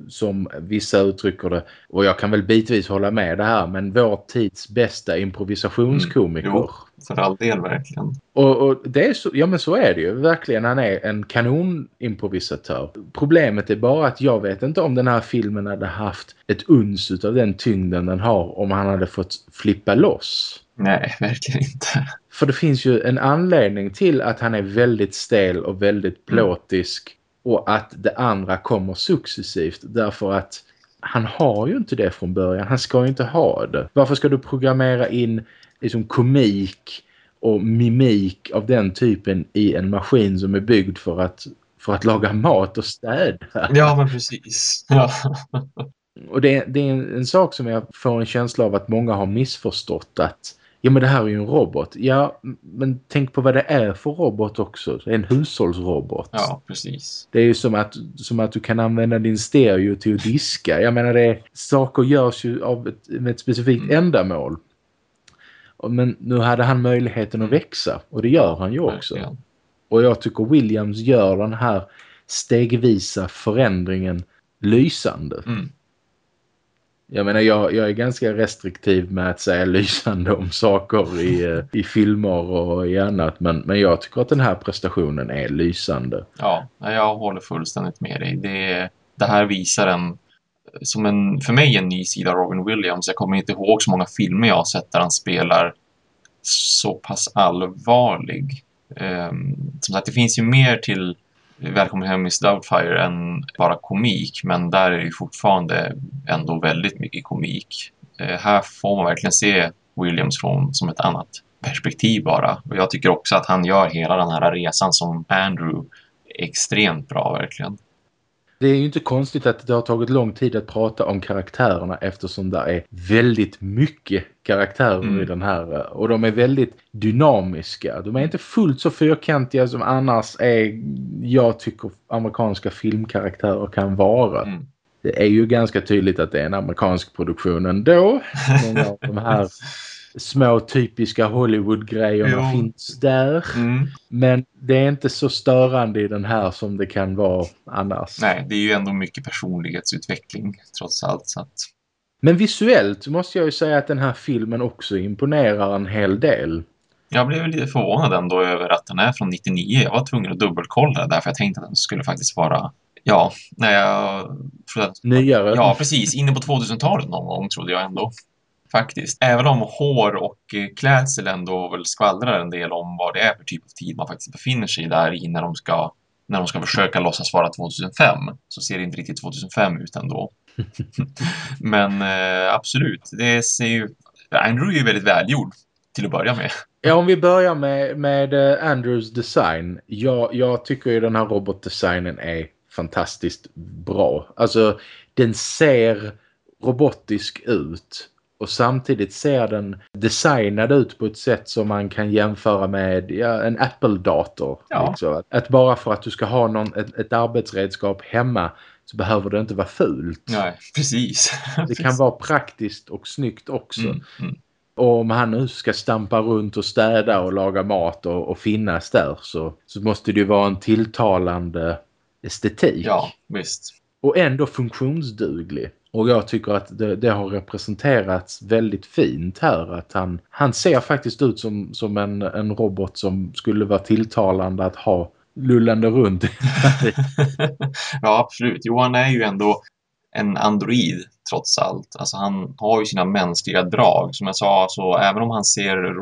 som vissa uttrycker det, och jag kan väl bitvis hålla med det här, men vår tids bästa improvisationskomiker. Mm, för all del verkligen. Och, och, det är så, ja men så är det ju, verkligen. Han är en kanonimprovisatör. Problemet är bara att jag vet inte om den här filmen hade haft ett uns av den tyngden den har om han hade fått flippa loss. Nej, verkligen inte. För det finns ju en anledning till att han är väldigt stel och väldigt mm. plåtisk och att det andra kommer successivt därför att han har ju inte det från början. Han ska ju inte ha det. Varför ska du programmera in liksom komik och mimik av den typen i en maskin som är byggd för att, för att laga mat och städa? Ja, men precis. Ja. Och det, det är en, en, sak som jag får en känsla av att många har missförstått att Ja men det här är ju en robot. Ja men tänk på vad det är för robot också. Är en hushållsrobot. Ja precis. Det är ju som att, som att du kan använda din stereo till att diska. Jag menar det saker görs ju av ett, med ett specifikt mm. ändamål. Men nu hade han möjligheten att växa och det gör han ju också. Verkligen. Och jag tycker Williams gör den här stegvisa förändringen lysande. Mm. Jag menar, jag, jag är ganska restriktiv med att säga lysande om saker i, eh, i filmer och i annat. Men, men jag tycker att den här prestationen är lysande. Ja, jag håller fullständigt med dig. Det, det här visar en, som en, för mig en ny sida av Robin Williams. Jag kommer inte ihåg så många filmer jag har sett där han spelar så pass allvarlig. Um, som sagt, det finns ju mer till Välkommen hem Miss Doubtfire än bara komik, men där är det fortfarande ändå väldigt mycket komik. Eh, här får man verkligen se Williams från som ett annat perspektiv bara. Och jag tycker också att han gör hela den här resan som Andrew extremt bra verkligen. Det är ju inte konstigt att det har tagit lång tid att prata om karaktärerna eftersom det är väldigt mycket karaktärer mm. i den här. Och de är väldigt dynamiska. De är inte fullt så fyrkantiga som annars är, jag tycker, amerikanska filmkaraktärer kan vara. Mm. Det är ju ganska tydligt att det är en amerikansk produktion ändå. Många av de här små typiska Hollywood-grejerna finns där. Mm. Men det är inte så störande i den här som det kan vara annars. Nej, det är ju ändå mycket personlighetsutveckling trots allt. Så att... Men visuellt måste jag ju säga att den här filmen också imponerar en hel del. Jag blev lite förvånad ändå över att den är från 99. Jag var tvungen att dubbelkolla därför jag tänkte att den skulle faktiskt vara Ja, när jag att... Nyare? Ja, precis. Inne på 2000-talet någon gång trodde jag ändå faktiskt. Även om hår och eh, klädsel ändå väl skvallrar en del om vad det är för typ av tid man faktiskt befinner sig där i när de ska, när de ska försöka låtsas vara 2005 så ser det inte riktigt 2005 ut ändå. Men eh, absolut, det ser ju... Andrew är ju väldigt välgjord till att börja med. Ja, om vi börjar med, med uh, Andrews design. Jag, jag tycker ju den här robotdesignen är fantastiskt bra. Alltså, den ser robotisk ut och samtidigt ser den designad ut på ett sätt som man kan jämföra med ja, en Apple-dator. Ja. Liksom. Att bara för att du ska ha någon, ett, ett arbetsredskap hemma så behöver det inte vara fult. Nej, precis. det kan vara praktiskt och snyggt också. Mm, mm. Och om han nu ska stampa runt och städa och laga mat och, och finnas där så, så måste det ju vara en tilltalande estetik. Ja, visst. Och ändå funktionsduglig. Och jag tycker att det, det, har representerats väldigt fint här. Att han, han ser faktiskt ut som, som en, en robot som skulle vara tilltalande att ha lullande runt. ja, absolut. Johan är ju ändå en android trots allt. Alltså han har ju sina mänskliga drag. Som jag sa, så även om han ser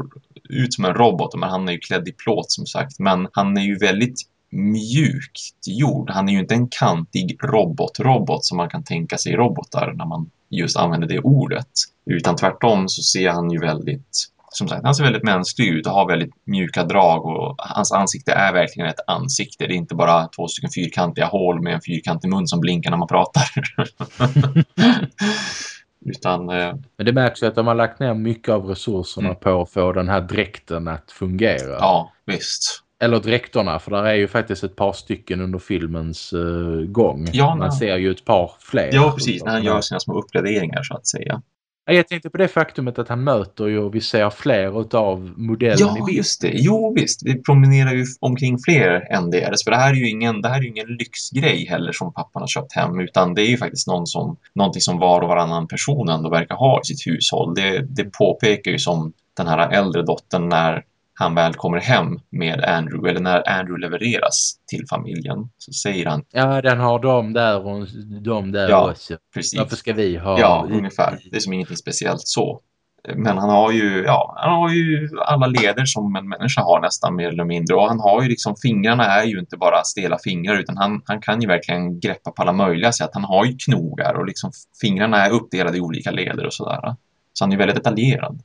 ut som en robot, men han är ju klädd i plåt som sagt. Men han är ju väldigt mjukt gjord. Han är ju inte en kantig robot-robot som man kan tänka sig robotar när man just använder det ordet. Utan tvärtom så ser han ju väldigt, som sagt, han ser väldigt mänsklig ut och har väldigt mjuka drag och hans ansikte är verkligen ett ansikte. Det är inte bara två stycken fyrkantiga hål med en fyrkantig mun som blinkar när man pratar. Utan, eh... Men det märks ju att de har lagt ner mycket av resurserna mm. på att få den här dräkten att fungera. Ja, visst. Eller dräkterna, för där är ju faktiskt ett par stycken under filmens uh, gång. Ja, Man ser ju ett par fler. Ja, precis. När han gör sina små uppgraderingar så att säga. Jag tänkte på det faktumet att han möter ju och vi ser fler av modellen ja, i bild. just det. Jo, visst. Vi promenerar ju omkring fler NDRs. För det här är ju ingen, det här är ingen lyxgrej heller som pappan har köpt hem. Utan det är ju faktiskt någon som, någonting som var och varannan person ändå verkar ha i sitt hushåll. Det, det påpekar ju som den här äldre dottern när han väl kommer hem med Andrew eller när Andrew levereras till familjen så säger han Ja, den har de där och de där ja, också. Precis. Varför ska vi ha? Ja, ungefär. Det är som ingenting speciellt så. Men han har ju, ja, han har ju alla leder som en människa har nästan mer eller mindre. Och han har ju liksom, fingrarna är ju inte bara stela fingrar utan han, han kan ju verkligen greppa på alla möjliga sätt. Han har ju knogar och liksom fingrarna är uppdelade i olika leder och sådär. Så han är ju väldigt detaljerad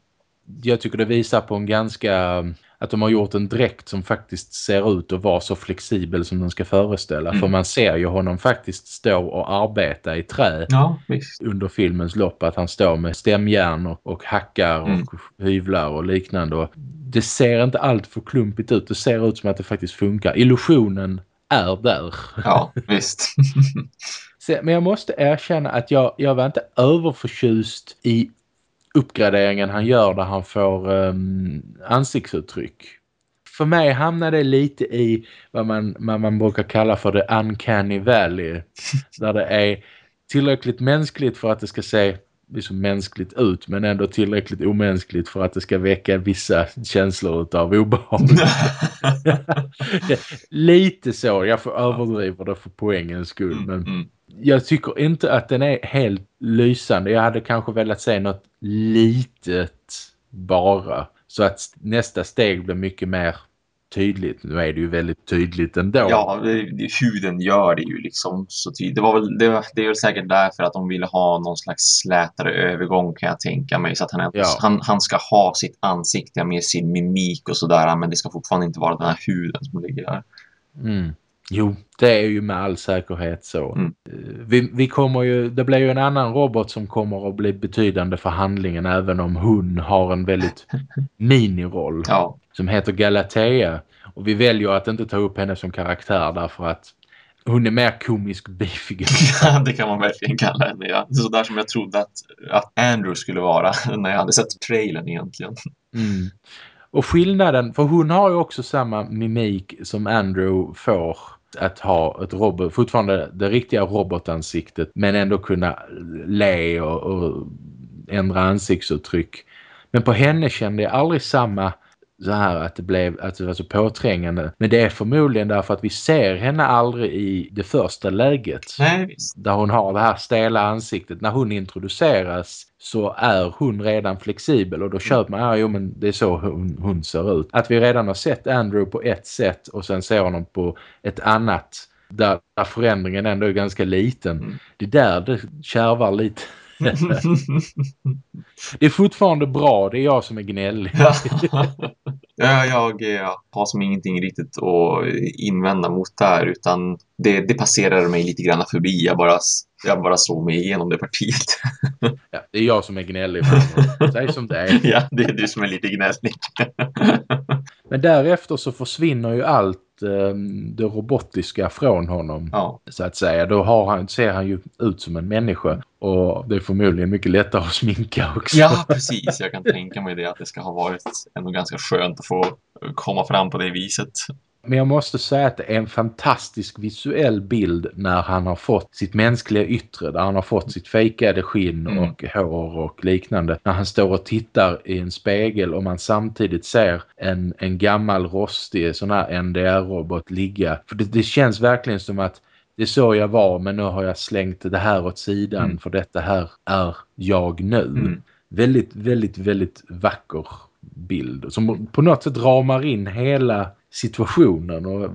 jag tycker det visar på en ganska att de har gjort en dräkt som faktiskt ser ut att vara så flexibel som den ska föreställa. Mm. För man ser ju honom faktiskt stå och arbeta i trä ja, under filmens lopp. Att han står med stämjärn och, och hackar mm. och hyvlar och liknande. Och det ser inte allt för klumpigt ut. Det ser ut som att det faktiskt funkar. Illusionen är där. Ja, visst. Men jag måste erkänna att jag, jag var inte överförtjust i uppgraderingen han gör där han får um, ansiktsuttryck. För mig hamnar det lite i vad man, vad man brukar kalla för det uncanny valley. där det är tillräckligt mänskligt för att det ska se liksom mänskligt ut men ändå tillräckligt omänskligt för att det ska väcka vissa känslor av obehag. Lite så, jag får överdriva det för poängens skull mm, men mm jag tycker inte att den är helt lysande. Jag hade kanske velat se något litet bara. Så att nästa steg blir mycket mer tydligt. Nu är det ju väldigt tydligt ändå. Ja, huden gör det ju liksom så tydligt. Det, var väl, det, det är väl säkert därför att de ville ha någon slags slätare övergång kan jag tänka mig. Så att han, ja. han, han ska ha sitt ansikte med sin mimik och sådär. Men det ska fortfarande inte vara den här huden som ligger där. Mm. Jo, det är ju med all säkerhet så. Mm. Eh, vi, vi, kommer ju, det blir ju en annan robot som kommer att bli betydande för handlingen även om hon har en väldigt miniroll ja. som heter Galatea. Och vi väljer att inte ta upp henne som karaktär därför att hon är mer komisk bifigur. Ja, det kan man verkligen kalla henne, ja. Så där som jag trodde att, att Andrew skulle vara när jag hade sett trailern egentligen. Mm. Och skillnaden, för hon har ju också samma mimik som Andrew får att ha ett robot, fortfarande det riktiga robotansiktet men ändå kunna le och, och ändra ansiktsuttryck. Men på henne kände jag aldrig samma så här att det blev att det var så påträngande. Men det är förmodligen därför att vi ser henne aldrig i det första läget. Nej. Där hon har det här stela ansiktet. När hon introduceras så är hon redan flexibel och då köper man, ja jo men det är så hon, hon ser ut. Att vi redan har sett Andrew på ett sätt och sen ser honom på ett annat där, där förändringen ändå är ganska liten. Mm. Det är där det kärvar lite. Det är fortfarande bra, det är jag som är gnällig. ja, jag, jag har som ingenting riktigt att invända mot där utan det, det passerar mig lite grann förbi. Jag bara, jag bara såg mig igenom det partiet. ja, det är jag som är gnällig. Säg som det är. Ja, det är du som är lite gnällig. Men därefter så försvinner ju allt um, det robotiska från honom. Ja. Så att säga. Då har han, ser han ju ut som en människa. Och det är förmodligen mycket lättare att sminka också. Ja, precis. Jag kan tänka mig det att det ska ha varit ändå ganska skönt att få komma fram på det viset. Men jag måste säga att det är en fantastisk visuell bild när han har fått sitt mänskliga yttre. Där han har fått sitt fejkade skinn mm. och hår och liknande. När han står och tittar i en spegel och man samtidigt ser en, en gammal rostig sån här NDR-robot ligga. För det, det känns verkligen som att det är så jag var men nu har jag slängt det här åt sidan mm. för detta här är jag nu. Mm. Väldigt, väldigt, väldigt vacker bild som på något sätt ramar in hela situationen och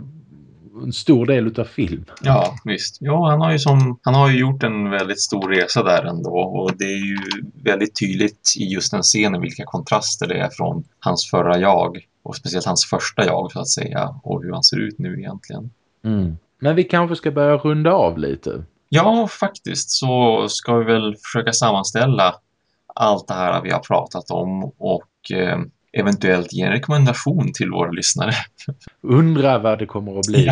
en stor del av filmen. Ja, visst. Ja, han har ju som han har ju gjort en väldigt stor resa där ändå och det är ju väldigt tydligt i just den scenen vilka kontraster det är från hans förra jag och speciellt hans första jag så att säga och hur han ser ut nu egentligen. Mm. Men vi kanske ska börja runda av lite. Ja, faktiskt så ska vi väl försöka sammanställa allt det här vi har pratat om och eh, eventuellt ge en rekommendation till våra lyssnare. Undra vad det kommer att bli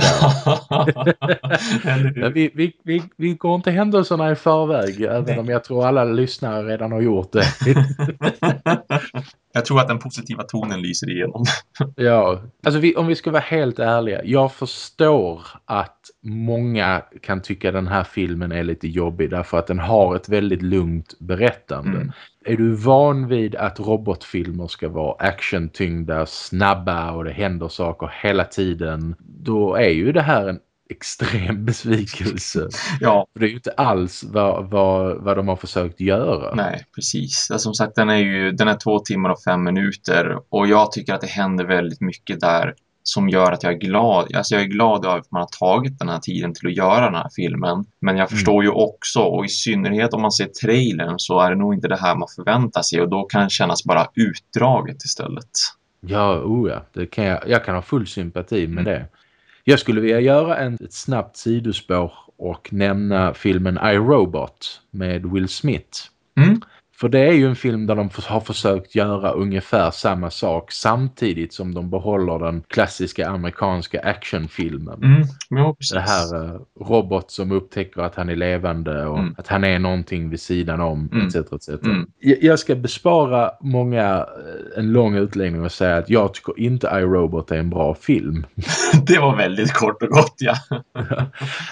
vi, vi, vi, vi går inte händelserna i förväg även Nej. om jag tror alla lyssnare redan har gjort det. jag tror att den positiva tonen lyser igenom. ja, alltså vi, om vi ska vara helt ärliga. Jag förstår att många kan tycka den här filmen är lite jobbig därför att den har ett väldigt lugnt berättande. Mm. Är du van vid att robotfilmer ska vara actiontyngda, snabba och det händer saker hela tiden, då är ju det här en extrem besvikelse. ja. det är ju inte alls vad, vad, vad de har försökt göra. Nej, precis. Som sagt, den är ju den är två timmar och fem minuter och jag tycker att det händer väldigt mycket där som gör att jag är glad. Alltså jag är glad över att man har tagit den här tiden till att göra den här filmen. Men jag förstår mm. ju också, och i synnerhet om man ser trailern så är det nog inte det här man förväntar sig och då kan det kännas bara utdraget istället. Ja, oh ja. Det kan jag, jag kan ha full sympati med Mm. det. Jag skulle vilja göra en, ett snabbt sidospår och nämna filmen I, Robot med Will Smith. Mm. För det är ju en film där de har försökt göra ungefär samma sak samtidigt som de behåller den klassiska amerikanska actionfilmen. Mm. Ja. Det här eh, robot som upptäcker att han är levande och Mm. att han är någonting vid sidan om Mm. etc. etc. Mm. Jag, ska bespara många eh, en lång utläggning och säga att jag tycker inte iRobot är en bra film. Det var väldigt kort och gott, ja.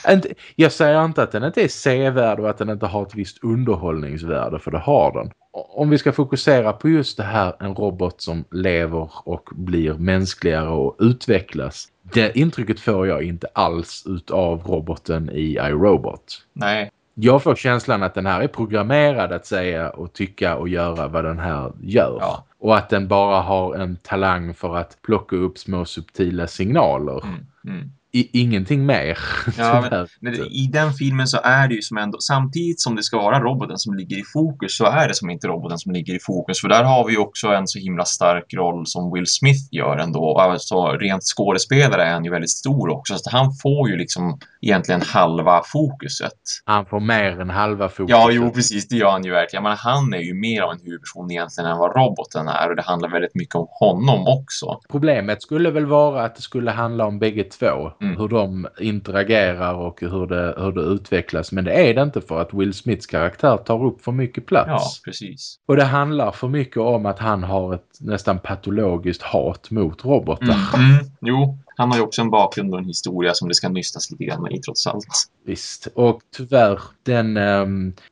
Jag säger inte att den inte är sevärd och att den inte har ett visst underhållningsvärde för det har den. O- Om vi ska fokusera på just det här en robot som lever och blir mänskligare och utvecklas. Det intrycket får jag inte alls utav roboten i iRobot. Nej. Jag får känslan att den här är programmerad att säga och tycka och göra vad den här gör. Ja. Och att den bara har en talang för att plocka upp små subtila signaler. Mm. Mm. I, ingenting mer. Ja. Men i den filmen så är det ju som ändå, samtidigt som det ska vara roboten som ligger i fokus så är det som inte roboten som ligger i fokus. För där har vi ju också en så himla stark roll som Will Smith gör ändå. Alltså rent skådespelare är han ju väldigt stor också. Så han får ju liksom egentligen halva fokuset. Han får mer än halva fokus. Ja, jo precis, det gör han ju verkligen. Men han är ju mer av en huvudperson egentligen än vad roboten är. Och det handlar väldigt mycket om honom också. Problemet skulle väl vara att det skulle handla om bägge två. Mm. Hur de interagerar och hur det, hur det utvecklas. Men det är det inte för att Will Smiths karaktär tar upp för mycket plats. Ja, precis. Och det handlar för mycket om att han har ett nästan patologiskt hat mot robotar. Mm. Mm. Jo, han har ju också en bakgrund och en historia som det ska nystas lite grann i trots allt. Visst. Och tyvärr, den,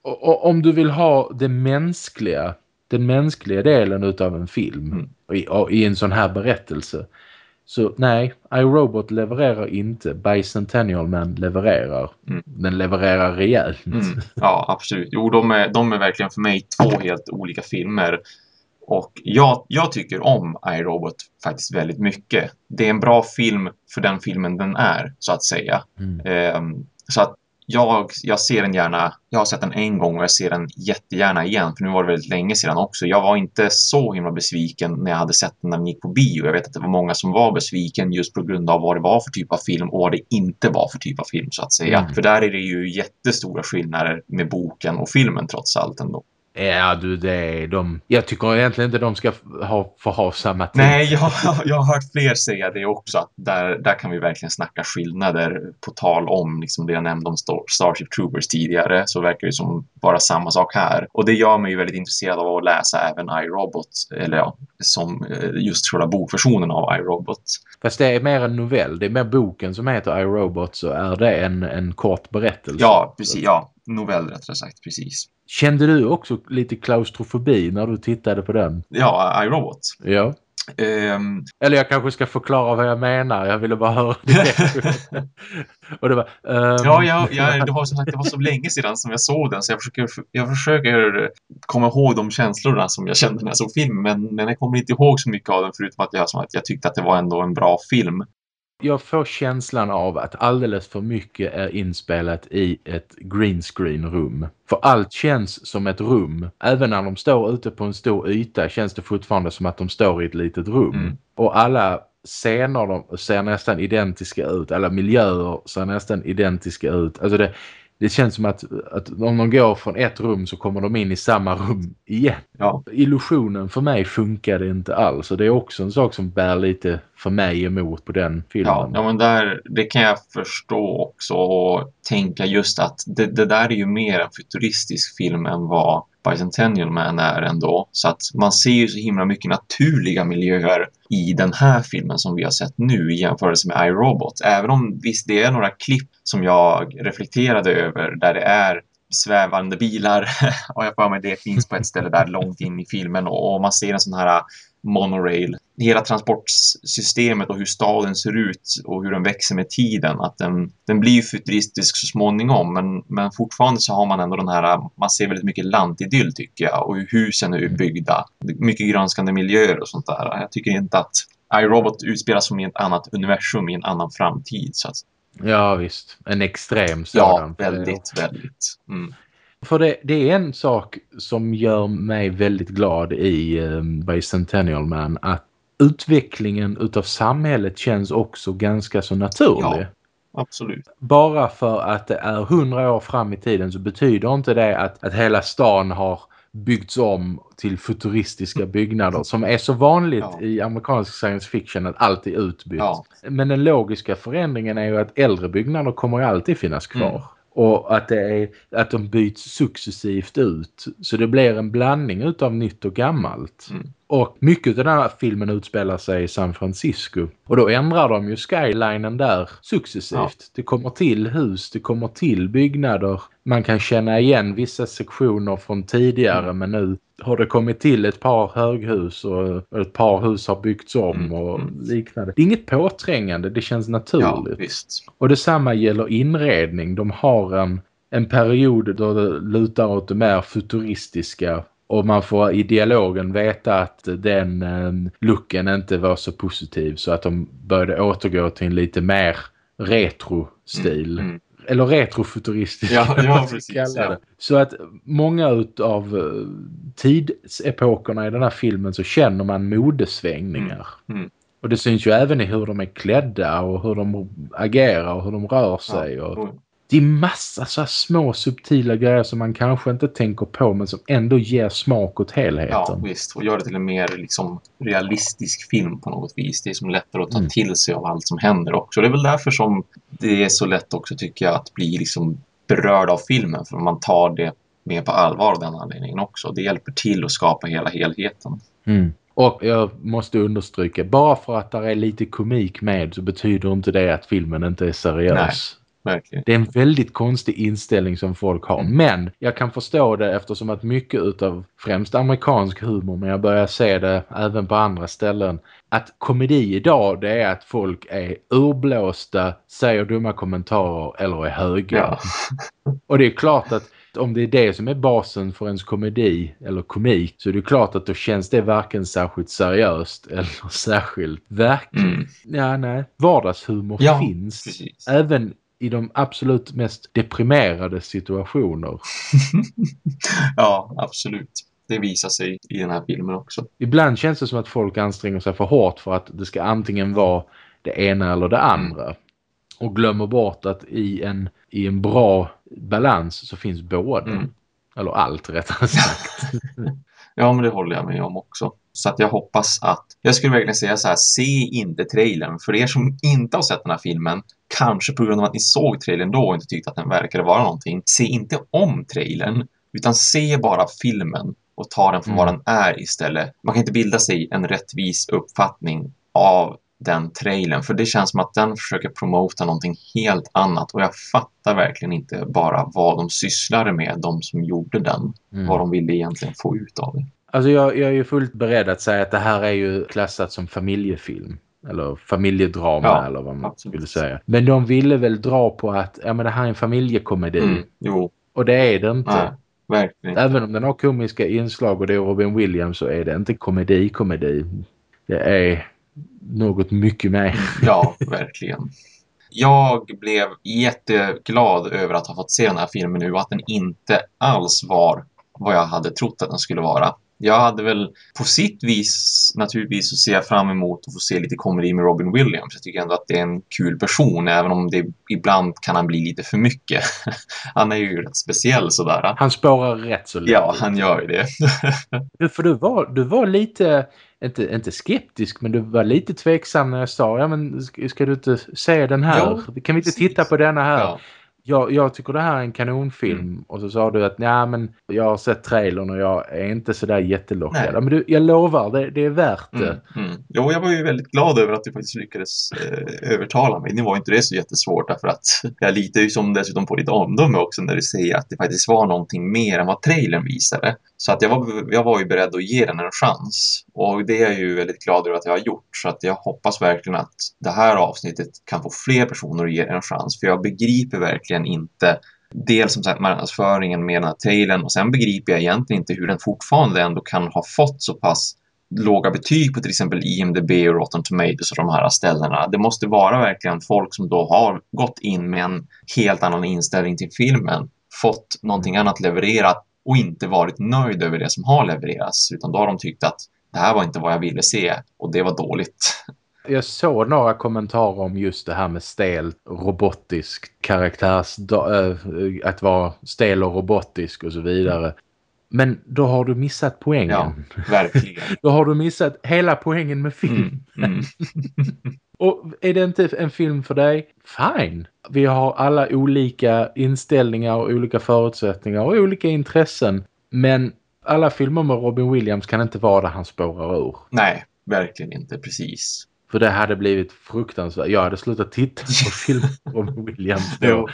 o- om du vill ha det mänskliga, den mänskliga delen utav en film Mm. i, och i en sån här berättelse. Så nej, iRobot levererar inte. Bicentennial Man levererar. Mm. Den levererar rejält. Mm. Ja, absolut. Jo, de är, de är verkligen för mig två helt olika filmer. Och jag, jag tycker om iRobot faktiskt väldigt mycket. Det är en bra film för den filmen den är, så att säga. Mm. Ehm, så att jag, jag ser den gärna, jag har sett den en gång och jag ser den jättegärna igen, för nu var det väldigt länge sedan också. Jag var inte så himla besviken när jag hade sett den när den gick på bio. Jag vet att det var många som var besviken just på grund av vad det var för typ av film och vad det inte var för typ av film så att säga. Mm. För där är det ju jättestora skillnader med boken och filmen trots allt ändå. Ja du, det är de... Jag tycker egentligen inte de ska ha, få ha samma tid. Nej, jag, jag har hört fler säga det också, att där, där kan vi verkligen snacka skillnader. På tal om liksom det jag nämnde om Star- Starship Troopers tidigare, så verkar det som vara samma sak här. Och det gör mig ju väldigt intresserad av att läsa även iRobot, eller ja, som eh, just själva bokversionen av iRobot. Fast det är mer en novell. Det är mer boken som heter iRobot så är det en, en kort berättelse. Ja, precis. Ja, novell rättare sagt, precis. Kände du också lite klaustrofobi när du tittade på den? Ja, iRobot. Ja. Ehm, Eller jag kanske ska förklara vad jag menar. Jag ville bara höra det. Och det var... ehm, Ja, ja, ja, det var som sagt det var så länge sedan som jag såg den så jag försöker, jag försöker komma ihåg de känslorna som jag kände när jag såg filmen men, men jag kommer inte ihåg så mycket av den förutom att jag, som att jag tyckte att det var ändå en bra film. Jag får känslan av att alldeles för mycket är inspelat i ett green screen rum. För allt känns som ett rum. Även när de står ute på en stor yta känns det fortfarande som att de står i ett litet rum. Mm. Och alla scener de ser nästan identiska ut. Alla miljöer ser nästan identiska ut. Alltså det, det känns som att, att om de går från ett rum så kommer de in i samma rum igen. Ja, Illusionen för mig funkade inte alls. Och det är också en sak som bär lite för mig emot på den filmen. ja, ja men där, det kan jag förstå också och tänka just att det, det där är ju mer en futuristisk film än vad Bicentennial Man är ändå. Så att man ser ju så himla mycket naturliga miljöer i den här filmen som vi har sett nu i jämförelse med iRobot. Även om visst det är några klipp som jag reflekterade över där det är svävande bilar och jag får mig det finns på ett ställe där långt in i filmen och, och man ser en sån här monorail. Hela transportsystemet och hur staden ser ut och hur den växer med tiden. Att den, den blir futuristisk så småningom men, men fortfarande så har man ändå den här, man ser väldigt mycket lantidyll tycker jag och hur husen är byggda. Mycket grönskande miljöer och sånt där. Jag tycker inte att iRobot utspelas som i ett annat universum i en annan framtid. Så att, Ja visst, en extrem ja, sådan. väldigt, väldigt. Mm. För det, det är en sak som gör mig väldigt glad i um, Bicentennial Man att utvecklingen utav samhället känns också ganska så naturlig. Ja. Absolut. Bara för att det är hundra år fram i tiden så betyder inte det att, att hela stan har byggts om till futuristiska byggnader som är så vanligt ja. i amerikansk science fiction att allt är utbytt. Ja. Men den logiska förändringen är ju att äldre byggnader kommer ju alltid finnas kvar. Mm. Och att, det är, att de byts successivt ut. Så det blir en blandning utav nytt och gammalt. Mm. Och mycket av den här filmen utspelar sig i San Francisco. Och då ändrar de ju skylinen där successivt. Ja. Det kommer till hus, det kommer till byggnader. Man kan känna igen vissa sektioner från tidigare mm. men nu har det kommit till ett par höghus och ett par hus har byggts om mm. och mm. liknande. Det är inget påträngande, det känns naturligt. Ja, visst. Och detsamma gäller inredning. De har en, en period då det lutar åt det mer futuristiska och man får i dialogen veta att den eh, looken inte var så positiv så att de började återgå till en lite mer retro-stil. Mm, mm. Eller retrofuturistisk. Ja, ja precis. Ja. Så att många av uh, tidsepokerna i den här filmen så känner man modesvängningar. Mm, mm. Och det syns ju även i hur de är klädda och hur de agerar och hur de rör sig. Ja, och det är massa så små subtila grejer som man kanske inte tänker på men som ändå ger smak åt helheten. Ja, visst. Och gör det till en mer liksom, realistisk film på något vis. Det är som lättare att ta mm. till sig av allt som händer också. Det är väl därför som det är så lätt också tycker jag att bli liksom berörd av filmen. För man tar det mer på allvar av den anledningen också. Det hjälper till att skapa hela helheten. Mm. Och jag måste understryka, bara för att det är lite komik med så betyder inte det att filmen inte är seriös. Nej. Verkligen. Det är en väldigt konstig inställning som folk har. Mm. Men jag kan förstå det eftersom att mycket utav främst amerikansk humor, men jag börjar se det även på andra ställen, att komedi idag det är att folk är urblåsta, säger dumma kommentarer eller är höga. Ja. Och det är klart att om det är det som är basen för ens komedi eller komik så är det klart att då känns det varken särskilt seriöst eller särskilt verkligt. Mm. Ja, nej. Vardagshumor ja, finns. Precis. Även i de absolut mest deprimerade situationer. ja, absolut. Det visar sig i den här filmen också. Ibland känns det som att folk anstränger sig för hårt för att det ska antingen vara det ena eller det andra. Mm. Och glömmer bort att i en, i en bra balans så finns båda. Mm. Eller allt rättare sagt. ja, men det håller jag med om också. Så att jag hoppas att, jag skulle verkligen säga så här, se inte trailern. För er som inte har sett den här filmen, kanske på grund av att ni såg trailern då och inte tyckte att den verkade vara någonting, se inte om trailern, utan se bara filmen och ta den för mm. vad den är istället. Man kan inte bilda sig en rättvis uppfattning av den trailern, för det känns som att den försöker promota någonting helt annat och jag fattar verkligen inte bara vad de sysslade med, de som gjorde den, mm. vad de ville egentligen få ut av det. Alltså jag, jag är ju fullt beredd att säga att det här är ju klassat som familjefilm. Eller familjedrama ja, eller vad man absolut. skulle säga. Men de ville väl dra på att ja, men det här är en familjekomedi. Mm, jo. Och det är det inte. Nej, verkligen. Även om den har komiska inslag och det är Robin Williams så är det inte komedi-komedi. Det är något mycket mer. Ja, verkligen. Jag blev jätteglad över att ha fått se den här filmen nu och att den inte alls var vad jag hade trott att den skulle vara jag hade väl på sitt vis naturligtvis ser jag fram emot att få se lite komedi med Robin Williams. Jag tycker ändå att det är en kul person även om det ibland kan han bli lite för mycket. han är ju rätt speciell sådär. Han spårar rätt så lite. Ja, han gör ju det. för du var, du var lite, inte, inte skeptisk men du var lite tveksam när jag sa ja men ska du inte se den här? Ja, kan vi inte titta på denna här? Ja jag, jag tycker det här är en kanonfilm. Mm. Och så sa du att nej men jag har sett trailern och jag är inte sådär jättelockad. Men du, jag lovar, det, det är värt det. Mm, mm. Jo, jag var ju väldigt glad över att du faktiskt lyckades eh, övertala mig. Nu var inte det så jättesvårt därför att jag litar ju som dessutom på ditt omdöme också när du säger att det faktiskt var någonting mer än vad trailern visade. Så att jag var, jag var ju beredd att ge den en chans. Och det är jag ju väldigt glad över att jag har gjort. Så att jag hoppas verkligen att det här avsnittet kan få fler personer att ge en chans. För jag begriper verkligen inte dels som sagt marknadsföringen med den här trailern och sen begriper jag egentligen inte hur den fortfarande ändå kan ha fått så pass låga betyg på till exempel IMDB och Rotten Tomatoes och de här ställena. Det måste vara verkligen folk som då har gått in med en helt annan inställning till filmen, fått någonting annat levererat och inte varit nöjd över det som har levererats utan då har de tyckt att det här var inte vad jag ville se och det var dåligt. Jag såg några kommentarer om just det här med stel, robotisk karaktärs, äh, att vara stel och robotisk och så vidare. Men då har du missat poängen. Ja, verkligen. då har du missat hela poängen med film. Mm, mm. och är det inte en film för dig? Fine. Vi har alla olika inställningar och olika förutsättningar och olika intressen. Men alla filmer med Robin Williams kan inte vara där han spårar ur. Nej, verkligen inte. Precis. För det hade blivit fruktansvärt. Jag hade slutat titta på filmer om Williams då.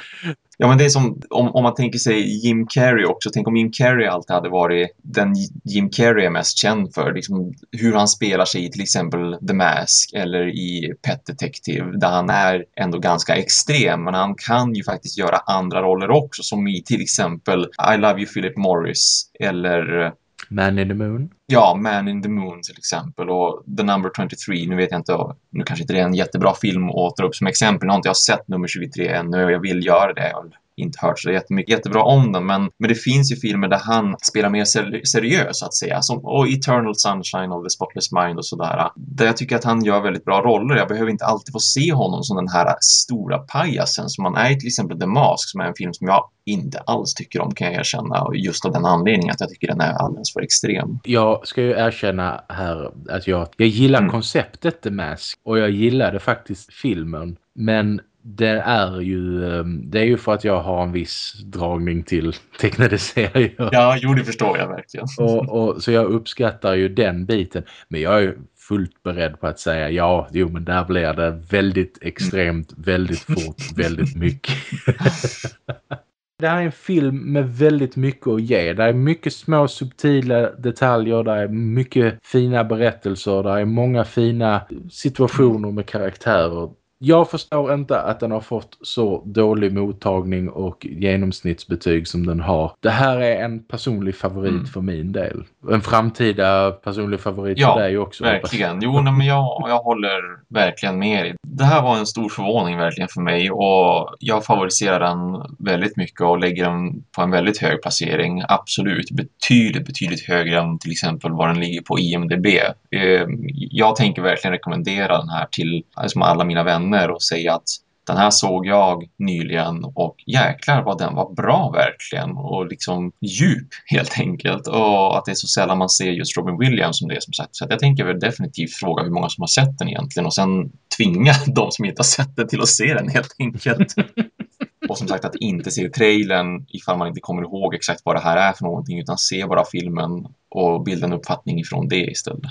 Ja, men det är som om, om man tänker sig Jim Carrey också. Tänk om Jim Carrey alltid hade varit den Jim Carrey är mest känd för. Liksom hur han spelar sig i till exempel The Mask eller i Pet Detective där han är ändå ganska extrem. Men han kan ju faktiskt göra andra roller också som i till exempel I Love You Philip Morris eller man in the Moon? Ja, Man in the Moon till exempel och The Number 23, nu vet jag inte, nu kanske inte det är en jättebra film att ta upp som exempel, nu har inte jag sett nummer 23 ännu och jag vill göra det. Inte hört så jättemycket jättebra om den men, men det finns ju filmer där han spelar mer ser seriös så att säga som och Eternal Sunshine of the Spotless Mind och sådär där jag tycker att han gör väldigt bra roller jag behöver inte alltid få se honom som den här stora pajasen som han är i till exempel The Mask som är en film som jag inte alls tycker om kan jag erkänna och just av den anledningen att jag tycker den är alldeles för extrem. Jag ska ju erkänna här att jag, jag gillar mm. konceptet The Mask och jag gillade faktiskt filmen men det är ju ehm, det är ju för att jag har en viss dragning till tecknade serier. Ja, jo det förstår jag verkligen. Och, och, så jag uppskattar ju den biten. Men jag är fullt beredd på att säga ja, jo men där blir det väldigt extremt, väldigt fort, väldigt mycket. det här är en film med väldigt mycket att ge. Det är mycket små subtila detaljer, det är mycket fina berättelser, det är många fina situationer med karaktärer jag förstår inte att den har fått så dålig mottagning och genomsnittsbetyg som den har. Det här är en personlig favorit mm. för min del. En framtida personlig favorit ja, för dig också. verkligen. Jo, nej, men jag, jag håller verkligen med. Det här var en stor förvåning verkligen för mig och jag favoriserar den väldigt mycket och lägger den på en väldigt hög placering. Absolut, betydligt, betydligt högre än till exempel vad den ligger på IMDB. Eh, jag tänker verkligen rekommendera den här till alltså, alla mina vänner vänner och säga att den här såg jag nyligen och jäklar vad den var bra verkligen och liksom djup helt enkelt och att det är så sällan man ser just Robin Williams som det är som sagt. Så jag tänker väl definitivt fråga hur många som har sett den egentligen och sen tvinga de som inte har sett den till att se den helt enkelt. och som sagt att inte se trailern ifall man inte kommer ihåg exakt vad det här är för någonting utan se bara filmen och bilda en uppfattning ifrån det istället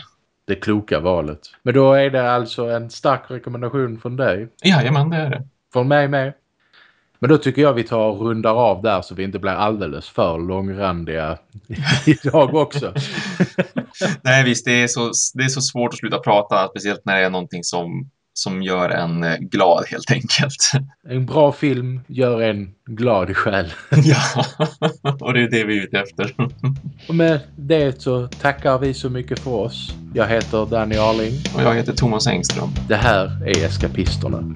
det kloka valet. Men då är det alltså en stark rekommendation från dig. Jajamän, det är det. Från mig med. Men då tycker jag vi tar och rundar av där så vi inte blir alldeles för långrandiga idag också. Nej visst, det är, så, det är så svårt att sluta prata, speciellt när det är någonting som som gör en eh, glad helt enkelt. En bra film gör en glad i själ. ja, och det är det vi är ute efter. och med det så tackar vi så mycket för oss. Jag heter Danny Arling. Och jag heter Thomas Engström. Det här är Eskapisterna.